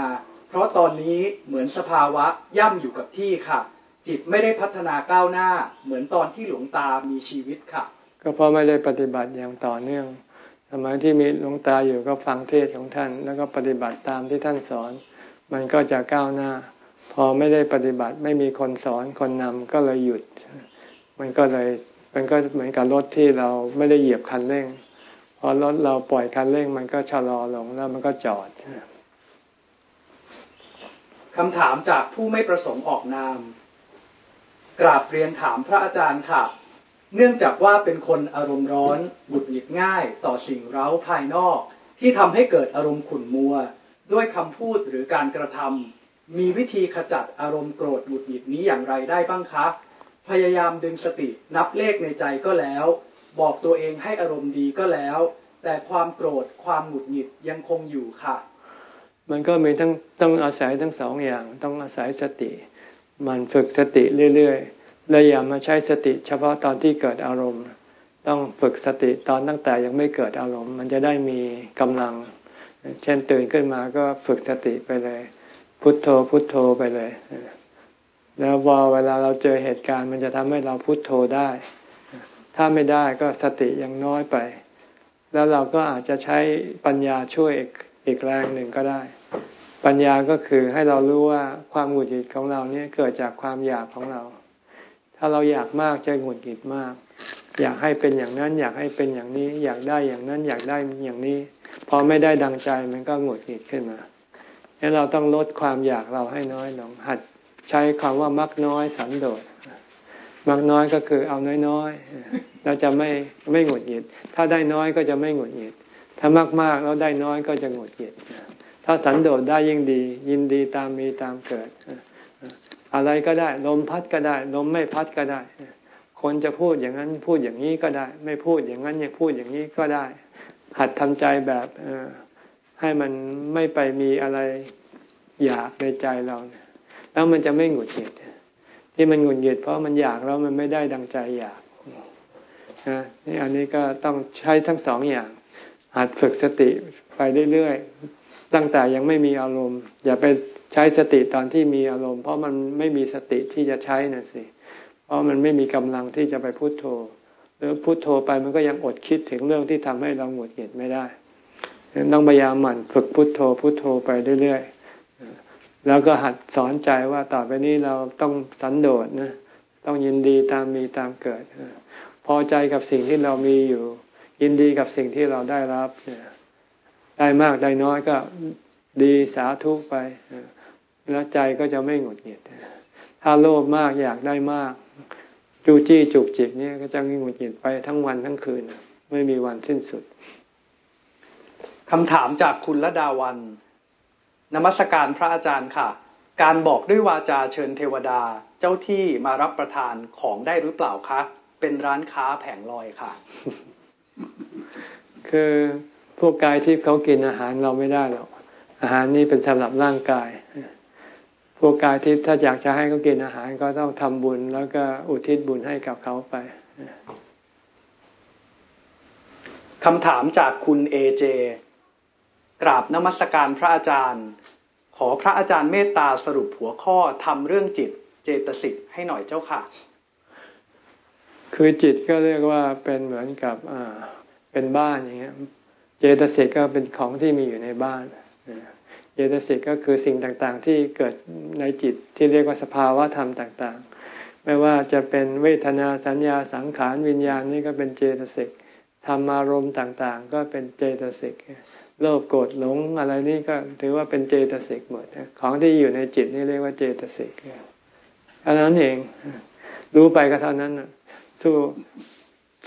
เพราะตอนนี้เหมือนสภาวะย่ำอยู่กับที่ค่ะ จิตไม่ได้พัฒนาก้าวหน้า เหมือนตอนที่หลวงตามีชีวิตค่ะ ก็เพราะไม่ได้ปฏิบัติอย่างต่อเนื่อง สมัยที่มีหลวงตาอยู่ก็ฟังเทศของท่าน แล้วก็ปฏิบัติตามที่ท่านสอน มันก็จะก้าวหน้า พอไม่ได้ปฏิบัติไม่มีคนสอนคนนำก็เลยหยุด มันก็เลยมันก็เหมือนกับรถที่เราไม่ได้เหยียบคันเร่งพอรถเราปล่อยคันเร่ง มันก็ชะลอลงแล้วมันก็จอดคำถามจากผู้ไม่ประสงค์ออกนาม กราบเรียนถามพระอาจารย์ค่ะ เนื่องจากว่าเป็นคนอารมณ์ร้อนหงุดหงิดง่าย ต่อสิ่งเร้าภายนอก ที่ทำให้เกิดอารมณ์ขุ่นมัว ด้วยคำพูดหรือการกระทำมีวิธีขจัดอารมณ์โกรธหงุดหงิดนี้อย่างไรได้บ้างคะ พยายามดึงสตินับเลขในใจก็แล้ว บอกตัวเองให้อารมณ์ดีก็แล้ว แต่ความโกรธความหงุดหงิดยังคงอยู่ค่ะ มันก็มีทั้งต้องอาศัยทั้งสองอย่าง ต้องอาศัยสติ มันฝึกสติเรื่อยๆ เลยอย่ามาใช้สติเฉพาะตอนที่เกิดอารมณ์ ต้องฝึกสติตอนตั้งแต่ยังไม่เกิดอารมณ์ มันจะได้มีกำลัง เช่นตื่นขึ้นมาก็ฝึกสติไปเลย พุทโธพุทโธไปเลย แล้วพอเวลาเราเจอเหตุการณ์มันจะทำให้เราพุทโธได้ ถ้าไม่ได้ก็สติยังน้อยไป แล้วเราก็อาจจะใช้ปัญญาช่วยอีกอีกแรงหนึ่งก็ได้ปัญญาก็คือให้เรารู้ว่าความหงุดหงิดของเราเนี่ยเกิดจากความอยากของเราาเราอยากมากจะหงุดหงิดมาก อยากให้เป็นอย่างนั้น อยากให้เป็นอย่างนี้ อยากได้อย่างนั้น อยากได้อย่างนี้ พอไม่ได้ดังใจมันก็หงุดหงิดขึ้นมาดังนั้นเราต้องลดความอยากเราให้น้อยลงหัดใช้คำว่ามักน้อยสันโดษมักน้อยก็คือเอาน้อยๆเราจะไม่ไม่หงุดหงิด ถ้าได้น้อยก็จะไม่หงุดหงิด ถ้ามากมากแล้วได้น้อยก็จะหงุดหงิดถ้าสันโดษได้ยิ่งดี ยินดีตามมีตามเกิด อะไรก็ได้ ลมพัดก็ได้ ลมไม่พัดก็ได้ คนจะพูดอย่างนั้นพูดอย่างนี้ก็ได้ ไม่พูดอย่างนั้นยังพูดอย่างนี้ก็ได้ หัดทำใจแบบให้มันไม่ไปมีอะไรอยากในใจเราแล้วมันจะไม่หงุดหงิดที่มันหงุดหงิดเพราะมันอยากแล้วมันไม่ได้ดังใจอยากนะนี่อันนี้ก็ต้องใช้ทั้งสองอย่าง หัดฝึกสติไปเรื่อย ตั้งแต่ยังไม่มีอารมณ์ อย่าไปใช้สติตอนที่มีอารมณ์ เพราะมันไม่มีสติที่จะใช้น่ะสิ เพราะมันไม่มีกำลังที่จะไปพุโทโธ หรือพุโทโธไปมันก็ยังอดคิดถึงเรื่องที่ทำให้เราหงุดหงิดไม่ได้ต้องพยายามหมั่นฝึกพุโทโธพุโทโธไปเรื่อยๆแล้วก็หัดสอนใจว่าต่อไปนี้เราต้องสันโดษนะต้องยินดีตามมีตามเกิด พอใจกับสิ่งที่เรามีอยู่ ยินดีกับสิ่งที่เราได้รับ ได้มากได้น้อยก็ดีสาธุไป แล้วใจก็จะไม่หงุดหงิด ถ้าโลภมากอยากได้มาก จูจี้จุกจิกเนี่ยก็จะหงุดหงิดไปทั้งวันทั้งคืน ไม่มีวันสิ้นสุดคำถามจากคุณละดาวันนมัสการพระอาจารย์ค่ะ การบอกด้วยวาจาเชิญเทวดาเจ้าที่มารับประทานของได้หรือเปล่าคะ เป็นร้านค้าแผงลอยค่ะ คือ พวกกายที่เขากินอาหารเราไม่ได้หรอกอาหารนี้เป็นสำหรับร่างกาย พวกกายที่ถ้าอยากจะให้เขากินอาหารก็ต้องทำบุญ แล้วก็อุทิศบุญให้กับเขาไปคำถามจากคุณเอเจกราบนมัสการพระอาจารย์ ขอพระอาจารย์เมตตาสรุปหัวข้อทำเรื่องจิตเจตสิกให้หน่อยเจ้าค่ะ คือจิตก็เรียกว่าเป็นเหมือนกับอ่าเป็นบ้านอย่างเงี้ยเจ ตสิกก็เป็นของที่มีอยู่ในบ้านเจตสิกก็คือสิ่งต่างๆ ที่เกิดในจิตที่เรียกว่าสภาวะธรรมต่างๆ ไม่ว่าจะเป็นเวทนาสัญญาสังขารวิญญาณนี่ก็เป็นเจตสิกธรรมารมณ์ต่างๆ ก็เป็นเจตสิกโลภโกรธหลงอะไรนี่ก็ถือว่าเป็นเจตสิกหมดของที่อยู่ในจิตนี่เรียกว่าเจตสิกอันนั้นเอง รู้ไปก็เท่านั้นสู้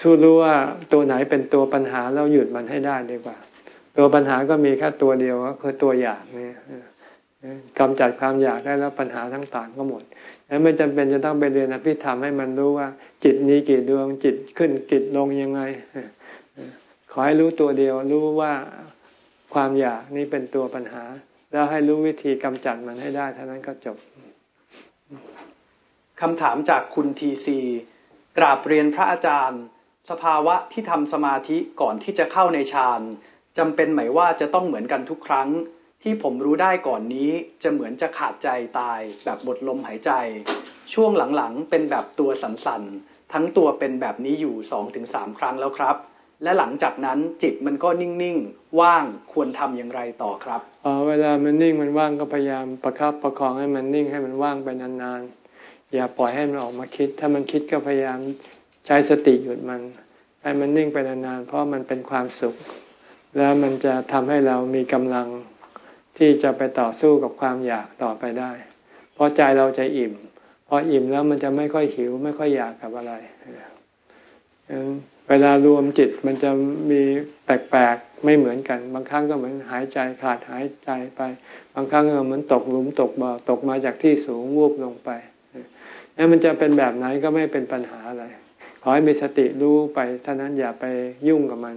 สู้รู้ว่าตัวไหนเป็นตัวปัญหาเราหยุดมันให้ได้ดีกว่า ตัวปัญหาก็มีแค่ตัวเดียวก็คือตัวอยากนี่กำจัดความอยากได้แล้วปัญหาทั้งต่างก็หมดแล้วไม่จำเป็นจะต้องไปเรียนอภิธรรมให้มันรู้ว่า จิตนี้กี่ดวงจิตขึ้นจิตลงยังไงขอให้รู้ตัวเดียว รู้ว่าความอยากนี่เป็นตัวปัญหา แล้วให้รู้วิธีกำจัดมันให้ได้เท่านั้นก็จบคำถามจากคุณทีซีกราบเรียนพระอาจารย์ สภาวะที่ทำสมาธิก่อนที่จะเข้าในฌานจำเป็นไหมว่าจะต้องเหมือนกันทุกครั้ง ที่ผมรู้ได้ก่อนนี้จะเหมือนจะขาดใจตาย แบบบทลมหายใจ ช่วงหลังๆเป็นแบบตัวสันๆทั้งตัวเป็นแบบนี้อยู่สองถึงสามครั้งแล้วครับ และหลังจากนั้นจิตมันก็นิ่งๆ ว่างควรทำอย่างไรต่อครับอ๋อเวลามันนิ่งมันว่างก็พยายามประคับประคองให้มันนิ่งให้มันว่างไปนานๆอย่าปล่อยให้มันออกมาคิด ถ้ามันคิดก็พยายาม ใช้สติหยุดมันให้มันนิ่งไปนานๆเพราะมันเป็นความสุข แล้วมันจะทำให้เรามีกำลังที่จะไปต่อสู้กับความอยากต่อไปได้ เพราะใจเราจะอิ่มพออิ่มแล้วมันจะไม่ค่อยหิว ไม่ค่อยอยากกับอะไรเวลารวมจิตมันจะมีแปลกๆไม่เหมือนกัน บางครั้งก็เหมือนหายใจขาดหายใจไป บางครั้งก็เหมือนตกหลุมตกบ่อตกมาจากที่สูงวูบลงไปนั่นมันจะเป็นแบบไหนก็ไม่เป็นปัญหาอะไร ขอให้มีสติรู้ไปเท่านั้นอย่าไปยุ่งกับมัน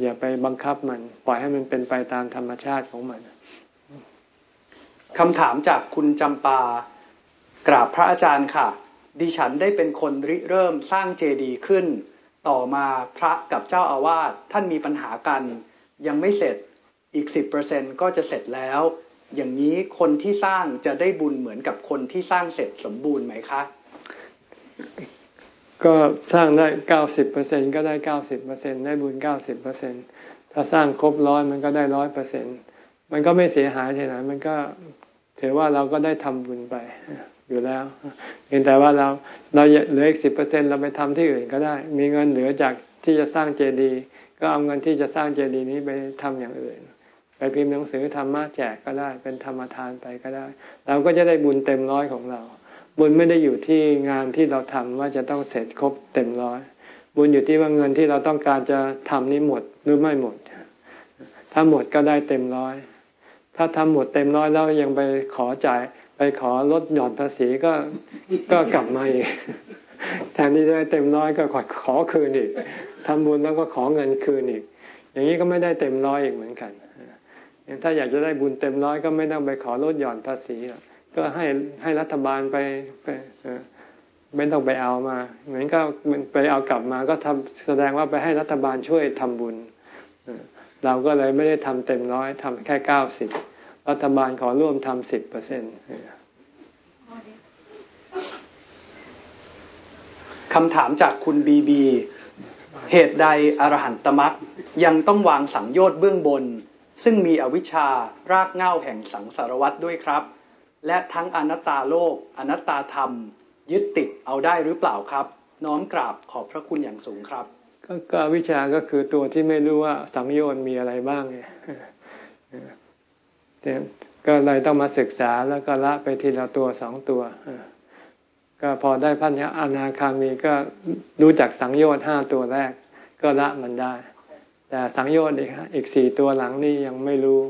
อย่าไปบังคับมัน ปล่อยให้มันเป็นไปตามธรรมชาติของมันคำถามจากคุณจำปากราบพระอาจารย์ค่ะ ดิฉันได้เป็นคนริเริ่มสร้างเจดีย์ขึ้น ต่อมาพระกับเจ้าอาวาสท่านมีปัญหากัน ยังไม่เสร็จอีกสิบเปอร์เซ็นก็จะเสร็จแล้ว อย่างนี้คนที่สร้างจะได้บุญเหมือนกับคนที่สร้างเสร็จสมบูรณ์ไหมคะ ก็สร้างได้เก้าสิบเปอร์เซ็นก็ได้เก้าสิบเปอร์เซ็นได้บุญเก้าสิบเปอร์เซ็นถ้าสร้างครบร้อยมันก็ได้ร้อยเปอร์เซ็นมันก็ไม่เสียหายที่ไหนมันก็ถือว่าเราก็ได้ทำบุญไปอยู่แล้วเพียงแต่ว่าเราเราเหลืออีกสิบเปอร์เซ็นเราไปทำที่อื่นก็ได้ มีเงินเหลือจากที่จะสร้างเจดีย์ก็เอาเงินที่จะสร้างเจดีย์นี้ไปทำอย่างอื่น ไปพิมพ์หนังสือธรรมะแจกก็ได้ เป็นธรรมทานไปก็ได้ เราก็จะได้บุญเต็มร้อยของเรา บุญไม่ได้อยู่ที่งานที่เราทำว่าจะต้องเสร็จครบเต็มร้อยบุญอยู่ที่ว่าเงินที่เราต้องการจะทำนี้หมดหรือไม่หมด ถ้าหมดก็ได้เต็มร้อย ถ้าทำหมดเต็มร้อยแล้วยังไปขอจ่ายไปขอลดหย่อนภาษีก็ก็กลับมาอีกแทนที่จะได้เต็มร้อยก็ขอขอคืนอีกทำบุญแล้วก็ขอเงินคืนอีก อย่างนี้ก็ไม่ได้เต็มร้อยอีกเหมือนกันถ้าอยากจะได้บุญเต็มร้อยก็ไม่ต้องไปขอลดหย่อนภาษี ก็ให้ให้รัฐบาลไปไปไม่ต้องไปเอามาเหมือนก็ไปเอากลับมาก็ทำแสดงว่าไปให้รัฐบาลช่วยทำบุญเราก็เลยไม่ได้ทำเต็มร้อยทำแค่เก้าสิบรัฐบาลขอร่วมทำสิบเปอร์เซ็นต์คำถามจากคุณบีบี เหตุใดอรหันตมักยังต้องวางสังโยชน์เบื้องบน ซึ่งมีอวิชชารากเง้าแห่งสังสารวัตด้วยครับ และทั้งอนัตตาโลก อนัตตาธรรม ยึดติดเอาได้หรือเปล่าครับ น้อมกราบขอบพระคุณอย่างสูงครับ ก็วิชาก็คือตัวที่ไม่รู้ว่าสังโยชน์มีอะไรบ้างไงกก็เลยต้องมาศึกษาแล้วก็ละไปทีละตัวสองตัวก็พอได้พันธะอนาคามีก็รู้จักสังโยชน์ห้าตัวแรก ก็ละมันได้ แต่สังโยชน์อีกอีกสี่ตัวหลังนี่ยังไม่รู้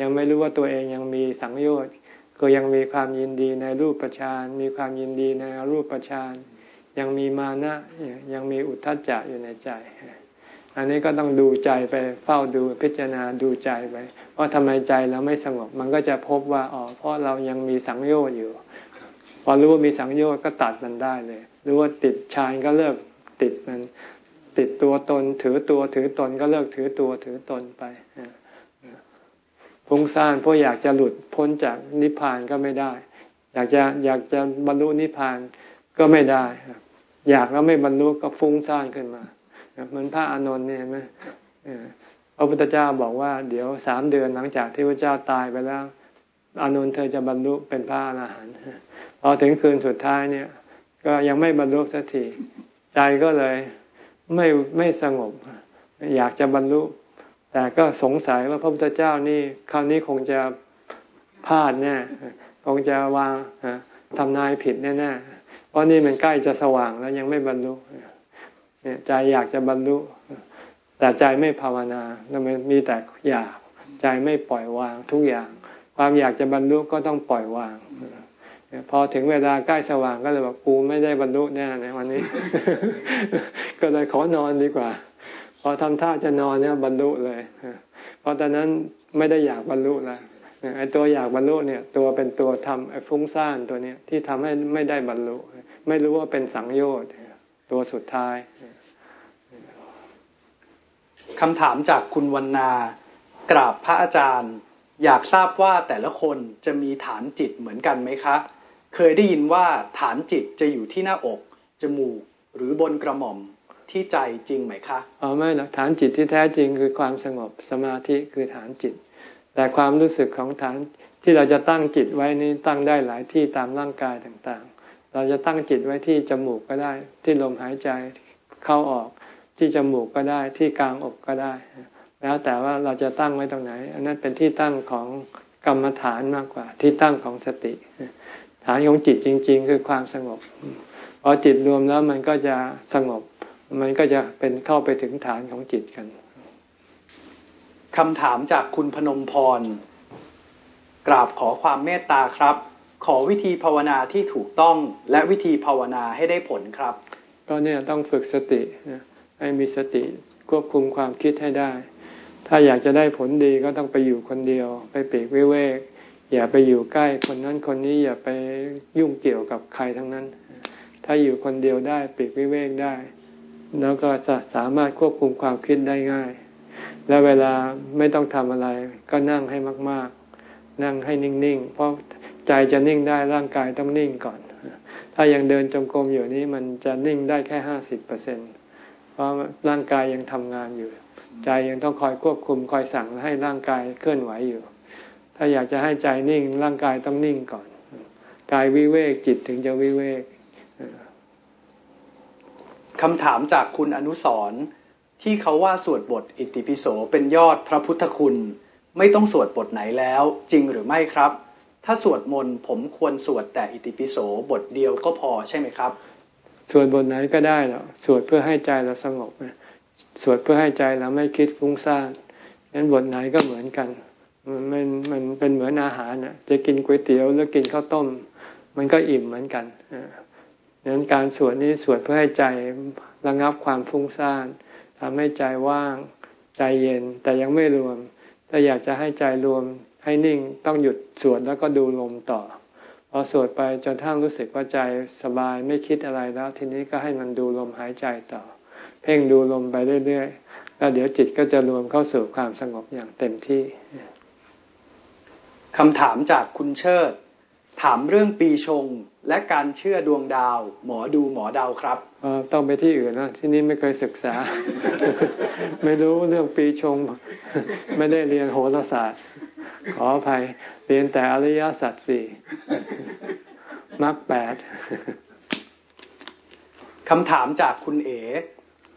ยังไม่รู้ว่าตัวเองยังมีสังโยชน์ ก็ยังมีความยินดีในรูปประชานมีความยินดีในรูปประชานยังมีมานะยังมีอุทธัจจะอยู่ในใจ อันนี้ก็ต้องดูใจไปเฝ้าดูพิจารณาดูใจไปว่าทำไมใจเราไม่สงบ มันก็จะพบว่าอ๋อเพราะเรายังมีสังโยชน์อยู่ พอรู้ว่ามีสังโยชน์ก็ตัดมันได้เลยรู้ว่าติดฌานก็เลิกติดมัน ติดตัวตนถือตัวถือตนก็เลิกถือตัวถือตนไป ฟุ้งซ่านเพราะอยากจะหลุดพ้นจากนิพพานก็ไม่ได้ อยากจะอยากจะบรรลุนิพพานก็ไม่ได้ อยากแล้วไม่บรรลุก็ฟุ้งซ่านขึ้นมาเหมือนพระอานนท์เนี่ยไหมพระพุทธเจ้าบอกว่าเดี๋ยวสามเดือนหลังจากที่พระเจ้าตายไปแล้ว อานนท์เธอจะบรรลุเป็นพระอรหันต์พอถึงคืนสุดท้ายเนี่ย ก็ยังไม่บรรลุสักทีใจก็เลยไม่ไม่สงบ อยากจะบรรลุ แต่ก็สงสัยว่าพระพุทธเจ้านี่คราวนี้คงจะพลาดแน่คงจะวางทำนายผิดแน่ๆเพราะนี่มันใกล้จะสว่างแล้วยังไม่บรรลุเนี่ยใจอยากจะบรรลุ แต่ใจไม่ภาวนาแล้วมันมีแต่อยาก ใจไม่ปล่อยวางทุกอย่าง ความอยากจะบรรลุก็ต้องปล่อยวางพอถึงเวลาใกล้สว่างก็เลยบอกกูไม่ได้บรรลุแน่ในวันนี้ ก็เลยขอนอนดีกว่า พอทำท่าจะนอนเนี่ยบรรลุเลยเพราะตอนนั้นไม่ได้อยากบรรลุแล้วไอ้ตัวอยากบรรลุเนี่ย ตัวเป็นตัวทำไอ้ฟุ้งซ่านตัวเนี้ยที่ทำให้ไม่ได้บรรลุ ไม่รู้ว่าเป็นสังโยชน์ตัวสุดท้ายคำถามจากคุณวรรณากราบพระอาจารย์ อยากทราบว่าแต่ละคนจะมีฐานจิตเหมือนกันไหมคะ เคยได้ยินว่าฐานจิตจะอยู่ที่หน้าอก จมูกหรือบนกระหม่อม ที่ใจจริงไหมคะอ๋อไม่หรอกฐานจิตที่แท้จริงคือความสงบสมาธิคือฐานจิต แต่ความรู้สึกของฐานที่เราจะตั้งจิตไว้นี้ตั้งได้หลายที่ตามร่างกายต่างๆ เราจะตั้งจิตไว้ที่จมูกก็ได้ ที่ลมหายใจเข้าออก ที่จมูกก็ได้ ที่กลางอกก็ได้ แล้วแต่ว่าเราจะตั้งไว้ตรงไหน อันนั้นเป็นที่ตั้งของกรรมฐานมากกว่า ที่ตั้งของสติ ฐานของจิตจริง ๆ คือความสงบพอจิตรวมแล้วมันก็จะสงบ มันก็จะเป็นเข้าไปถึงฐานของจิตกันคำถามจากคุณพนมพร กราบขอความเมตตาครับ ขอวิธีภาวนาที่ถูกต้องและวิธีภาวนาให้ได้ผลครับก็เนี่ยต้องฝึกสตินะให้มีสติควบคุมความคิดให้ได้ ถ้าอยากจะได้ผลดีก็ต้องไปอยู่คนเดียว ไปปีกวิเวก อย่าไปอยู่ใกล้คนนั้นคนนี้อย่าไปยุ่งเกี่ยวกับใครทั้งนั้น ถ้าอยู่คนเดียวได้ปีกวิเวกได้ แล้วก็จะสามารถควบคุมความคิดได้ง่าย และเวลาไม่ต้องทำอะไร ก็นั่งให้มาก ๆ นั่งให้นิ่ง ๆ เพราะใจจะนิ่งได้ร่างกายต้องนิ่งก่อน ถ้ายังเดินจงกรมอยู่นี้มันจะนิ่งได้แค่ห้าสิบเปอร์เซ็นต์เพราะร่างกายยังทำงานอยู่ ใจยังต้องคอยควบคุมคอยสั่งให้ร่างกายเคลื่อนไหวอยู่ ถ้าอยากจะให้ใจนิ่งร่างกายต้องนิ่งก่อน กายวิเวกจิตถึงจะวิเวก คำถามจากคุณอนุสรที่เขาว่าสวดบทอิติปิโสเป็นยอดพระพุทธคุณ ไม่ต้องสวดบทไหนแล้ว จริงหรือไม่ครับ ถ้าสวดมนต์ผมควรสวดแต่อิติปิโสบทเดียวก็พอใช่ไหมครับ สวดบทไหนก็ได้หรอกสวดเพื่อให้ใจเราสงบสวดเพื่อให้ใจเราไม่คิดฟุ้งซ่านงั้นบทไหนก็เหมือนกัน มันมันเป็นเหมือนอาหารนะจะกินก๋วยเตี๋ยวหรือกินข้าวต้ม มันก็อิ่มเหมือนกัน ดังนั้นการสวดนี้สวดเพื่อให้ใจระงับความฟุ้งซ่านทำให้ใจว่างใจเย็นแต่ยังไม่รวม ถ้าอยากจะให้ใจรวมให้นิ่งต้องหยุดสวดแล้วก็ดูลมต่อ พอสวดไปจนทั้งรู้สึกว่าใจสบายไม่คิดอะไรแล้ว ทีนี้ก็ให้มันดูลมหายใจต่อ เพ่งดูลมไปเรื่อยๆแล้วเดี๋ยวจิตก็จะรวมเข้าสู่ความสงบอย่างเต็มที่คำถามจากคุณเชิด ถามเรื่องปีชง และการเชื่อดวงดาว หมอดูหมอดาวครับต้องไปที่อื่นนะที่นี้ไม่เคยศึกษา ไม่รู้เรื่องปีชง ไม่ได้เรียนโหราศาสตร์ ขออภัย เรียนแต่อริยสัจสี่มรรคแปดคำถามจากคุณเอ๋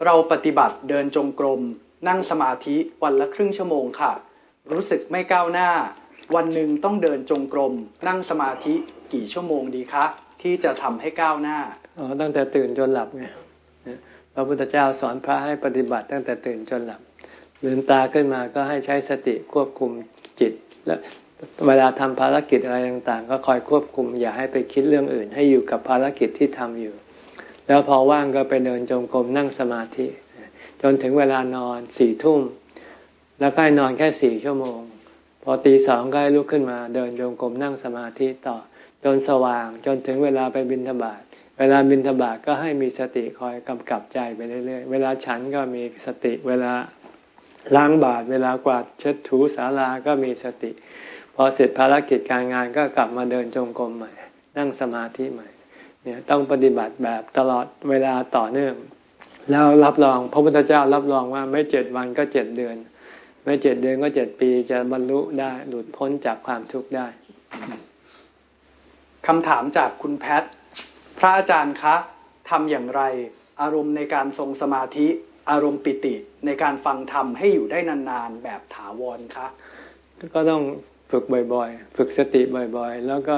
เราปฏิบัติเดินจงกรม นั่งสมาธิวันละครึ่งชั่วโมงค่ะ รู้สึกไม่ก้าวหน้า วันหนึ่งต้องเดินจงกรม นั่งสมาธิกี่ชั่วโมงดีคะ ที่จะทำให้ก้าวหน้าอ๋อตั้งแต่ตื่นจนหลับไงพระพุทธเจ้าสอนพระให้ปฏิบัติตั้งแต่ตื่นจนหลับลืมตาขึ้นมาก็ให้ใช้สติควบคุมจิต และเวลาทำภารกิจอะไรต่างๆ ก็คอยควบคุม อย่าให้ไปคิดเรื่องอื่น ให้อยู่กับภารกิจที่ทำอยู่ แล้วพอว่างก็ไปเดินจงกรมนั่งสมาธิ จนถึงเวลานอนสี่ทุ่มแล้วก็ให้นอนแค่สี่ชั่วโมง อตีสองก็ให้ลุกขึ้นมาเดินจงกรมนั่งสมาธิต่อ จนสว่างจนถึงเวลาไปบิณฑบาตเวลาบิณฑบาตก็ให้มีสติคอยกำกับใจไปเรื่อยๆ เวลาฉันก็มีสติ เวลาล้างบาตรเวลากวาดเช็ดถูศาลาก็มีสติ พอเสร็จภารกิจการงานก็กลับมาเดินจงกรมใหม่ นั่งสมาธิใหม่เนี่ยต้องปฏิบัติแบบตลอดเวลาต่อเนื่อง แล้วรับรองพระพุทธเจ้ารับรองว่าไม่เจ็ดวันก็เจ็ดเดือน ไม่เจ็ดเดือนก็เจ็ดปีจะบรรลุได้หลุดพ้นจากความทุกข์ได้คำถามจากคุณแพทพระอาจารย์คะทำอย่างไร อารมณ์ในการทรงสมาธิ อารมณ์ปิติในการฟังธรรมให้อยู่ได้นานๆแบบถาวรคะก็ต้องฝึกบ่อยๆ ฝึกสติบ่อยๆ แล้วก็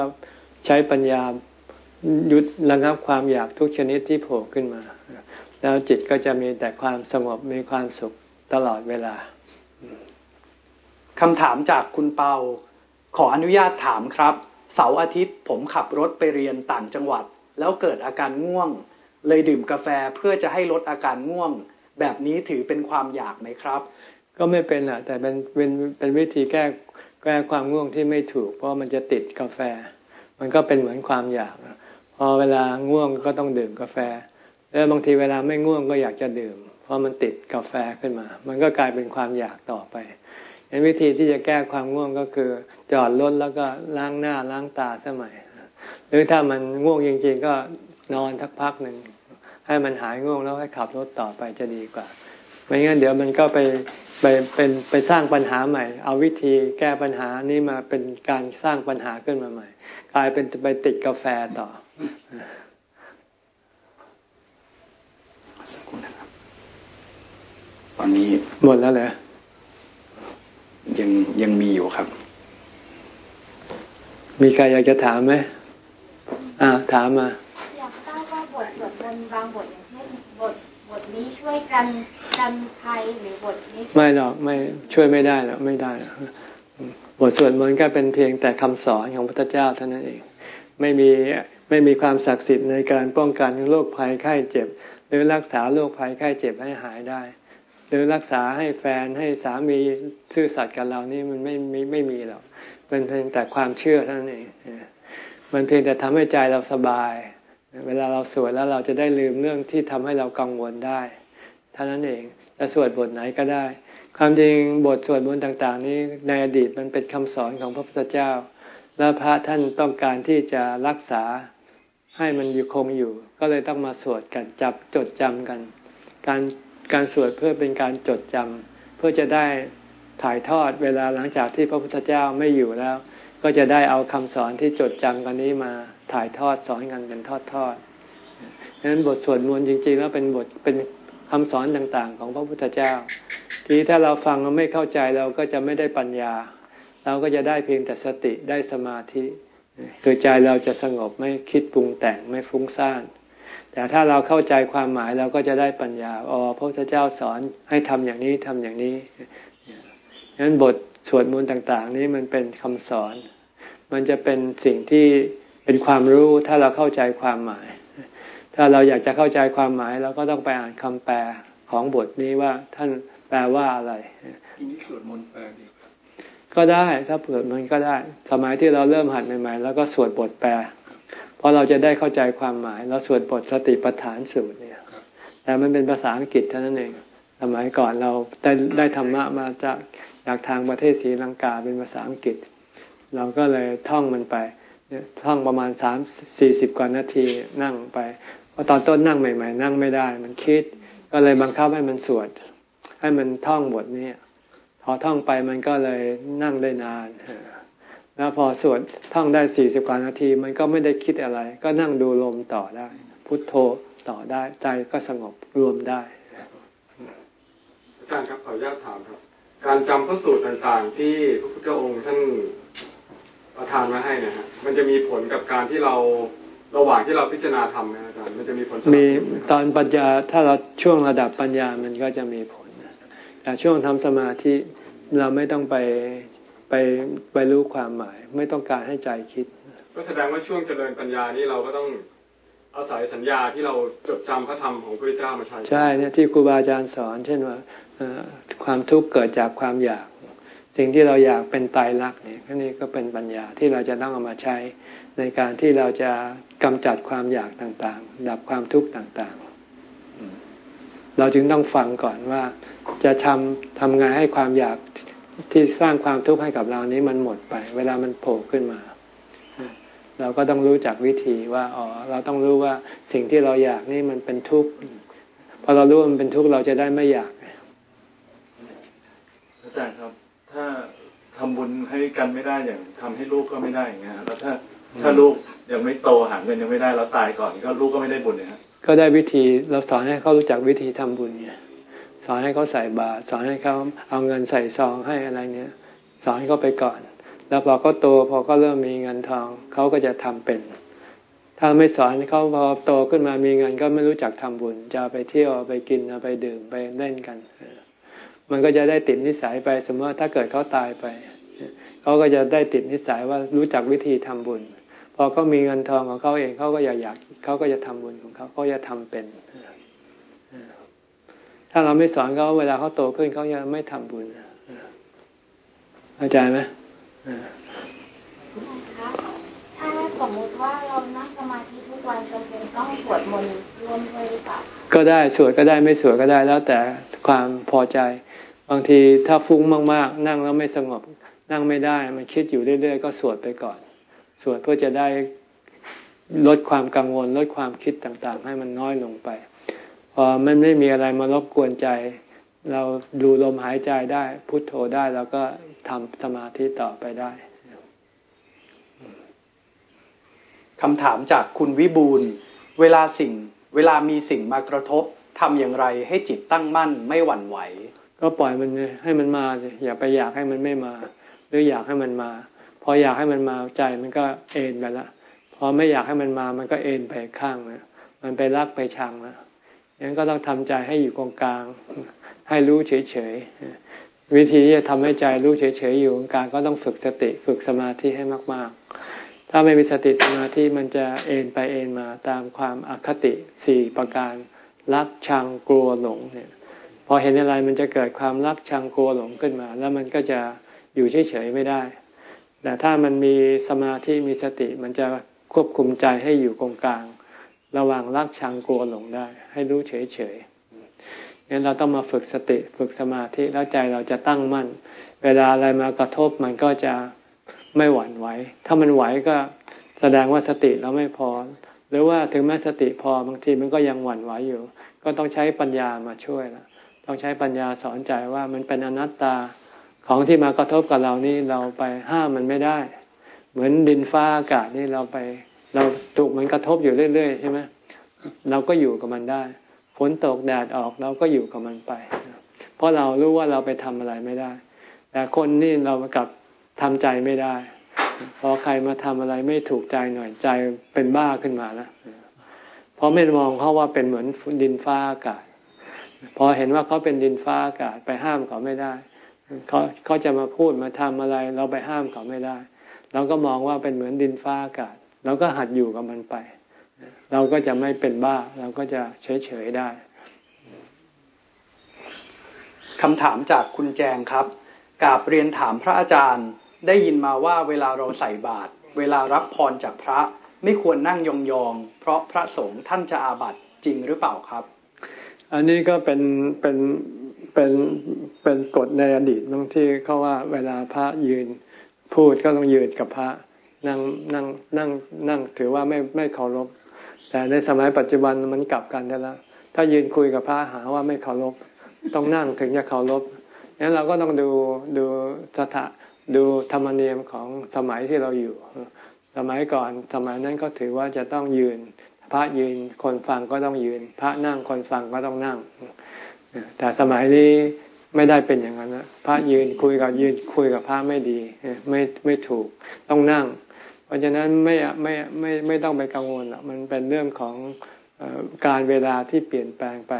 ใช้ปัญญาหยุดระงับความอยากทุกชนิดที่โผล่ขึ้นมา แล้วจิตก็จะมีแต่ความสงบมีความสุขตลอดเวลา คำถามจากคุณเปา ขออนุญาตถามครับ เสาร์อาทิตย์ผมขับรถไปเรียนต่างจังหวัด แล้วเกิดอาการง่วง เลยดื่มกาแฟเพื่อจะให้ลดอาการง่วง แบบนี้ถือเป็นความอยากไหมครับ ก็ไม่เป็นอะ แต่เป็นเป็นเป็นวิธีแก้แก้ความง่วงที่ไม่ถูก เพราะมันจะติดกาแฟ มันก็เป็นเหมือนความอยาก พอเวลาง่วงก็ต้องดื่มกาแฟ แล้วบางทีเวลาไม่ง่วงก็อยากจะดื่ม ราะมันติดกาแฟขึ้นมา มันก็กลายเป็นความอยากต่อไปเอ็นวิธีที่จะแก้ความง่วงก็คือจอดรถแล้วก็ล้างหน้าล้างตาสมัย หรือถ้ามันง่วงจริงๆก็นอนทักพักหนึ่งให้มันหายง่วงแล้วให้ขับรถต่อไปจะดีกว่า ไม่งั้นเดี๋ยวมันก็ไปไปเป็นไปสร้างปัญหาใหม่ เอาวิธีแก้ปัญหานี้มาเป็นการสร้างปัญหาขึ้นมาใหม่ กลายเป็นไปติดกาแฟต่อสักครู่นะ ตอนนี้หมดแล้วเหรอยังยังมีอยู่ครับ มีใครอยากจะถามไหมอ่าถามมาอยากทราบว่าบทสวดมนต์บางบทอย่างเช่นบทบทนี้ช่วยกันกันภัยหรือบทนี้ไม่หรอกไม่ช่วยไม่ได้หรอกไม่ได้หรอกบทสวดมนต์ก็เป็นเพียงแต่คำสอนของพระเจ้าเท่านั้นเอง ไม่มีไม่มีความศักดิ์สิทธิ์ในการป้องกันโรคภัยไข้เจ็บ หรือรักษาโรคภัยไข้เจ็บให้หายได้ หรือรักษาให้แฟนให้สามีซื่อสัตย์กับเรานี่มันไม่ไม่ไม่มีหรอกเป็นเพียงแต่ความเชื่อเท่านั้นเองมันเพียงแต่ทำให้ใจเราสบาย เวลาเราสวดแล้วเราจะได้ลืมเรื่องที่ทำให้เรากังวลได้เท่านั้นเองจะสวดบทไหนก็ได้ ความจริงบทสวดบนต่าง ๆ นี้ในอดีตมันเป็นคำสอนของพระพุทธเจ้า และพระท่านต้องการที่จะรักษาให้มันอยู่คงอยู่ ก็เลยต้องมาสวดกันจับจดจำกัน การ การสวดเพื่อเป็นการจดจำเพื่อจะได้ถ่ายทอดเวลาหลังจากที่พระพุทธเจ้าไม่อยู่แล้ว ก็จะได้เอาคำสอนที่จดจำกันนี้มาถ่ายทอดสอนกันเป็นทอดทอดดังนั้นบทสวดมนต์จริงๆแล้วเป็นบทเป็นคำสอนต่างๆ ของพระพุทธเจ้า ทีถ้าเราฟังเราไม่เข้าใจเราก็จะไม่ได้ปัญญา เราก็จะได้เพียงแต่สติได้สมาธิคือใจเราจะสงบไม่คิดปรุงแต่งไม่ฟุ้งซ่าน แต่ถ้าเราเข้าใจความหมายเราก็จะได้ปัญญาอ๋อพระพุทธเจ้าสอนให้ทำอย่างนี้ทำอย่างนี้ดังนั้นบทสวดมนต์ต่าง ๆ นี้มันเป็นคำสอน มันจะเป็นสิ่งที่เป็นความรู้ถ้าเราเข้าใจความหมาย ถ้าเราอยากจะเข้าใจความหมายเราก็ต้องไปอ่านคำแปลของบทนี้ว่าท่านแปลว่าอะไรทีนี้สวดมนต์แปลดีก็ได้ถ้าเปิดมันก็ได้ สมัยที่เราเริ่มหัดใหม่ๆแล้วก็สวดบทแปล เพราะเราจะได้เข้าใจความหมายเราสวดบทสติปัฏฐานสูตรเนี่ยแต่มันเป็นภาษาอังกฤษเท่านั้นเองสมัยก่อนเราได้ได้ธรรมะมาจากจากทางประเทศศรีลังกาเป็นภาษาอังกฤษ เราก็เลยท่องมันไปท่องประมาณสามสี่สิบกว่านาทีนั่งไปเพราะตอนต้นนั่งใหม่ ๆ นั่งไม่ได้ มันคิดก็เลยบังคับให้มันสวด ให้มันท่องบทนี้พอท่องไปมันก็เลยนั่งได้นาน แล้วพอสวดท่องได้สี่สิบกว่านาที มันก็ไม่ได้คิดอะไร ก็นั่งดูลมต่อได้ พุทโธต่อได้ใจก็สงบรวมได้อาจารย์ครับขออนุญาตถามครับ การจำพระสูตรต่างๆ ที่พระพุทธองค์ท่านประทานมาให้นะฮะมันจะมีผลกับการที่เราระหว่างที่เราพิจารณาทำนะอาจารย์มันจะมีผลมีตอนปัญญาถ้าเราช่วงระดับปัญญามันก็จะมีผลแต่ช่วงทำสมาธิเราไม่ต้องไป ไปไปรู้ความหมาย ไม่ต้องการให้ใจคิด ก็แสดงว่าช่วงเจริญปัญญานี้เราก็ต้องอาศัยสัญญาที่เราจดจำพระธรรมของพระเจ้ามาใช้ใช่เนี่ยที่ครูบาอาจารย์สอน เช่นว่าความทุกข์เกิดจากความอยาก สิ่งที่เราอยากเป็นตายรักเนี่ยนี่ก็เป็นปัญญาที่เราจะต้องเอามาใช้ ในการที่เราจะกำจัดความอยากต่างๆ ดับความทุกข์ต่างๆ เราจึงต้องฟังก่อนว่าจะทำทำไงให้ความอยาก ที่สร้างความทุกข์ให้กับเรานี้มันหมดไป เวลามันโผล่ขึ้นมา เราก็ต้องรู้จักวิธีว่าอ๋อเราต้องรู้ว่าสิ่งที่เราอยากนี่มันเป็นทุกข์พอเรารู้ว่ามันเป็นทุกข์เราจะได้ไม่อยากอาจารย์ครับ ถ้าทำบุญให้กันไม่ได้อย่างทำให้ลูกก็ไม่ได้อย่างเงี้ยแล้วถ้าถ้าลูกยังไม่โตหาเงินยังไม่ได้แล้วตายก่อนก็ลูกก็ไม่ได้บุญนะฮะก็ได้วิธีเราสอนให้เขารู้จักวิธีทำบุญเนี่ยส อนให้เขาใส่บาตรสอนให้เขาเอาเงินใส่ซองให้อะไรเนี้ยสอนให้เขาไปก่อน แล้วพอเขาโตพอเขาเริ่มมีเงินทองเขาก็จะทำเป็น ถ้าไม่สอนเขาพอโตขึ้นมามีเงินก็ไม่รู้จักทำบุญ จะไปเที่ยวไปกินไปดื่มไปเล่นกัน มันก็จะได้ติดนิสัยไปสมมติถ้าเกิดเขาตายไปเขาก็จะได้ติดนิสัยว่ารู้จักวิธีทำบุญพอเขามีเงินทองของเขาเองเขาก็อยากอยากเขาก็จะทำบุญของเขาเขาจะทำเป็น ถ้าเราไม่สอนเขาเวลาเขาโตขึ้นเขาจะไม่ทำบุญเข้าใจไหมถ้าสมมติว่าเรานั่งสมาธิทุกวันจำเป็นต้องสวดมนต์รวมด้วยหรือเปล่าก็ได้สวดก็ได้ไม่สวดก็ได้แล้วแต่ความพอใจ บางทีถ้าฟุ้งมากๆ นั่งแล้วไม่สงบนั่งไม่ได้ มันคิดอยู่เรื่อยๆ ก็สวดไปก่อน สวดเพื่อจะได้ลดความกังวลลดความคิดต่างๆ ให้มันน้อยลงไป พอมันไม่มีอะไรมารบกวนใจ เราดูลมหายใจได้พุโทโธได้แล้วก็ทำสมาธิต่อไปได้คำถามจากคุณวิบูลเวลาสิ่ง เวลามีสิ่งมากระทบทำอย่างไรให้จิตตั้งมั่นไม่หวั่นไหว ก็ปล่อยมันให้มันมาอย่าไปอยากให้มันไม่มา หรืออยากให้มันมา พออยากให้มันมาใจมันก็เอ็นไปละพอไม่อยากให้มันมามันก็เอ็นไปข้างนะมันไปรักไปชังแล้ว งั้นก็ต้องทำใจให้อยู่กลางกลางให้รู้เฉยๆวิธีที่จะทำให้ใจรู้เฉยๆอยู่กลางกลางก็ต้องฝึกสติฝึกสมาธิให้มาก ๆ ถ้าไม่มีสติสมาธิมันจะเอ็นไปเอ็นมาตามความอคติสี่ประการรักชังกลัวหลงเนี่ยพอเห็นอะไรมันจะเกิดความรักชังกลัวหลงขึ้นมา แล้วมันก็จะอยู่เฉยๆไม่ได้ แต่ถ้ามันมีสมาธิมีสติมันจะควบคุมใจให้อยู่กลางกลาง ระหว่างรักชังกลัวหลงได้ ให้รู้เฉยเฉยงั้นเราต้องมาฝึกสติฝึกสมาธิแล้วใจเราจะตั้งมั่น เวลาอะไรมากระทบมันก็จะไม่หวั่นไหว ถ้ามันไหวก็แสดงว่าสติเราไม่พอ หรือว่าถึงแม้สติพอบางทีมันก็ยังหวั่นไหวอยู่ ก็ต้องใช้ปัญญามาช่วยละต้องใช้ปัญญาสอนใจว่ามันเป็นอนัตตาของที่มากระทบกับเรานี่เราไปห้ามมันไม่ได้ เหมือนดินฟ้าอากาศนี่เราไป เราถูกมันกระทบอยู่เรื่อยๆใช่ไหมเราก็อยู่กับมันได้ฝนตกแดดออกเราก็อยู่กับมันไป เพราะเรารู้ว่าเราไปทำอะไรไม่ได้ แต่คนนี่เรากลับทำใจไม่ได้ พอใครมาทำอะไรไม่ถูกใจหน่อยใจเป็นบ้าขึ้นมาแล้วพราะไม่มองเขาว่าเป็นเหมือนดินฟ้าอากาศ พอเห็นว่าเขาเป็นดินฟ้าอากาศไปห้ามเขาไม่ได้เขาเขาจะมาพูดมาทำอะไร เราไปห้ามเขาไม่ได้ เราก็มองว่าเป็นเหมือนดินฟ้าอากาศ เราก็หัดอยู่กับมันไป เราก็จะไม่เป็นบ้า เราก็จะเฉยๆได้คำถามจากคุณแจงครับกาบเรียนถามพระอาจารย์ ได้ยินมาว่าเวลาเราใส่บาตรเวลารับพรจากพระไม่ควรนั่งยองๆ เพราะพระสงฆ์ท่านจะอาบัติจริงหรือเปล่าครับ อันนี้ก็เป็นเป็นเป็นเป็นกฎในอดีตบางที่เขาว่าเวลาพระยืนพูดก็ต้องยืนกับพระ นั่งนั่งนั่งนั่งถือว่าไม่ไม่เคารพ แต่ในสมัยปัจจุบันมันกลับกันแล้วถ้ายืนคุยกับพระหาว่าไม่เคารพ ต้องนั่งถึงจะเคารพงั้นเราก็ต้องดูดูสถาดูธรรมเนียมของสมัยที่เราอยู่ สมัยก่อนสมัยนั้นก็ถือว่าจะต้องยืน พระยืนคนฟังก็ต้องยืน พระนั่งคนฟังก็ต้องนั่ง แต่สมัยนี้ไม่ได้เป็นอย่างนั้นนะพระยืนคุยกับยืนคุยกับพระไม่ดี ไม่ไม่ถูกต้องนั่ง เพราะฉะนั้นไม่ไม่ไม่ไม่ต้องไปกังวลมันเป็นเรื่องของการเวลาที่เปลี่ยนแปลงไป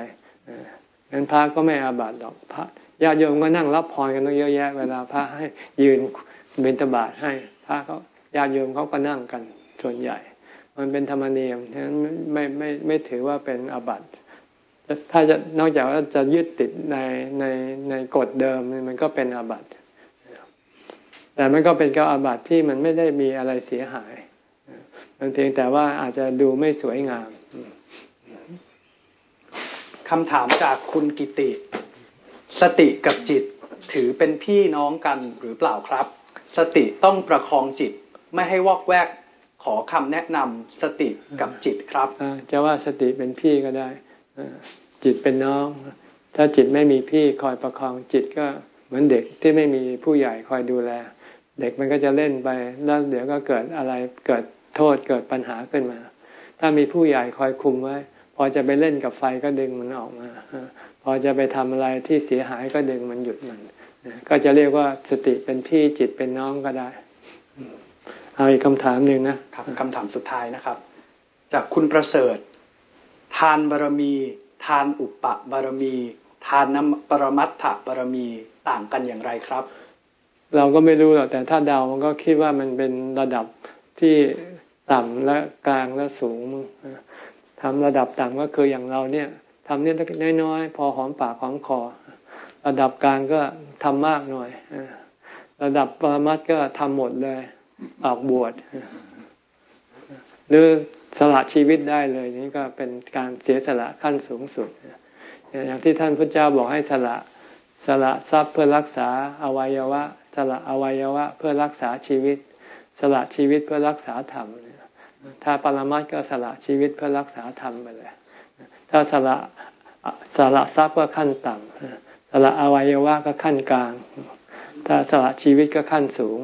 นั้นพระก็ไม่อาบัติหรอกพระญาติโยมก็นั่งรับพรกันต้องเยอะแยะ เวลาพระให้ยืนเบญตบาตให้พระเขาญาติโยมเขาก็นั่งกันส่วนใหญ่ มันเป็นธรรมเนียมฉะนั้นไม่ไม่ไม่ถือว่าเป็นอาบัติถ้าจะนอกจากว่าจะยึดติดในในในกฎเดิมมันก็เป็นอาบัติ แต่มันก็เป็นกับอาบัติที่มันไม่ได้มีอะไรเสียหาย มันเพียงแต่ว่าอาจจะดูไม่สวยงามคำถามจากคุณกิติ สติกับจิตถือเป็นพี่น้องกันหรือเปล่าครับ สติต้องประคองจิต ไม่ให้วอกแวกขอคำแนะนำสติกับจิตครับจะว่าสติเป็นพี่ก็ได้จิตเป็นน้อง ถ้าจิตไม่มีพี่คอยประคองจิตก็เหมือนเด็กที่ไม่มีผู้ใหญ่คอยดูแล เด็กมันก็จะเล่นไปแล้วเดี๋ยวก็เกิดอะไรเกิดโทษเกิดปัญหาขึ้นมา ถ้ามีผู้ใหญ่คอยคุมไว้ พอจะไปเล่นกับไฟก็ดึงมันออกมา พอจะไปทำอะไรที่เสียหายก็ดึงมันหยุดมันก็จะเรียกว่าสติเป็นพี่จิตเป็นน้องก็ได้ เอาอีกคำถามหนึ่งนะครับคำถามสุดท้ายนะครับ จากคุณประเสริฐ ทานบารมี ทานอุปปบารมี ทานน้ำปรมัตถบารมีต่างกันอย่างไรครับ เราก็ไม่รู้หรอกแต่ถ้าเดามันก็คิดว่ามันเป็นระดับที่ต่ำและกลางและสูงทำระดับต่ำก็คืออย่างเราเนี่ยทำเนี่ยน้อยๆ พอหอมปากหอมคอ ระดับกลางก็ทำมากหน่อยระดับปรมัตก็ทำหมดเลย ออกบวชหรือสละชีวิตได้เลย นี่ก็เป็นการเสียสละขั้นสูงสุด อย่างที่ท่านพระเจ้าบอกให้สละสละทรัพย์เพื่อรักษาอวัยวะสละอวัยวะเพื่อรักษาชีวิต สละชีวิตเพื่อรักษาธรรม ถ้าปรมัตก็สละชีวิตเพื่อรักษาธรรมไปเลย ถ้าสละสละทรัพย์ก็ขั้นต่ำสละอวัยวะก็ขั้นกลาง ถ้าสละชีวิตก็ขั้นสูง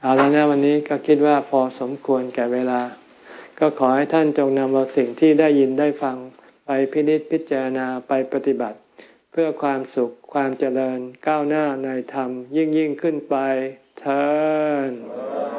เอาแล้วนะวันนี้ก็คิดว่าพอสมควรแก่เวลา ก็ขอให้ท่านจงนำเอาสิ่งที่ได้ยินได้ฟังไปพินิจพิจารณาไปปฏิบัติ เพื่อความสุขความเจริญก้าวหน้าในธรรมยิ่งยิ่งขึ้นไปเธอ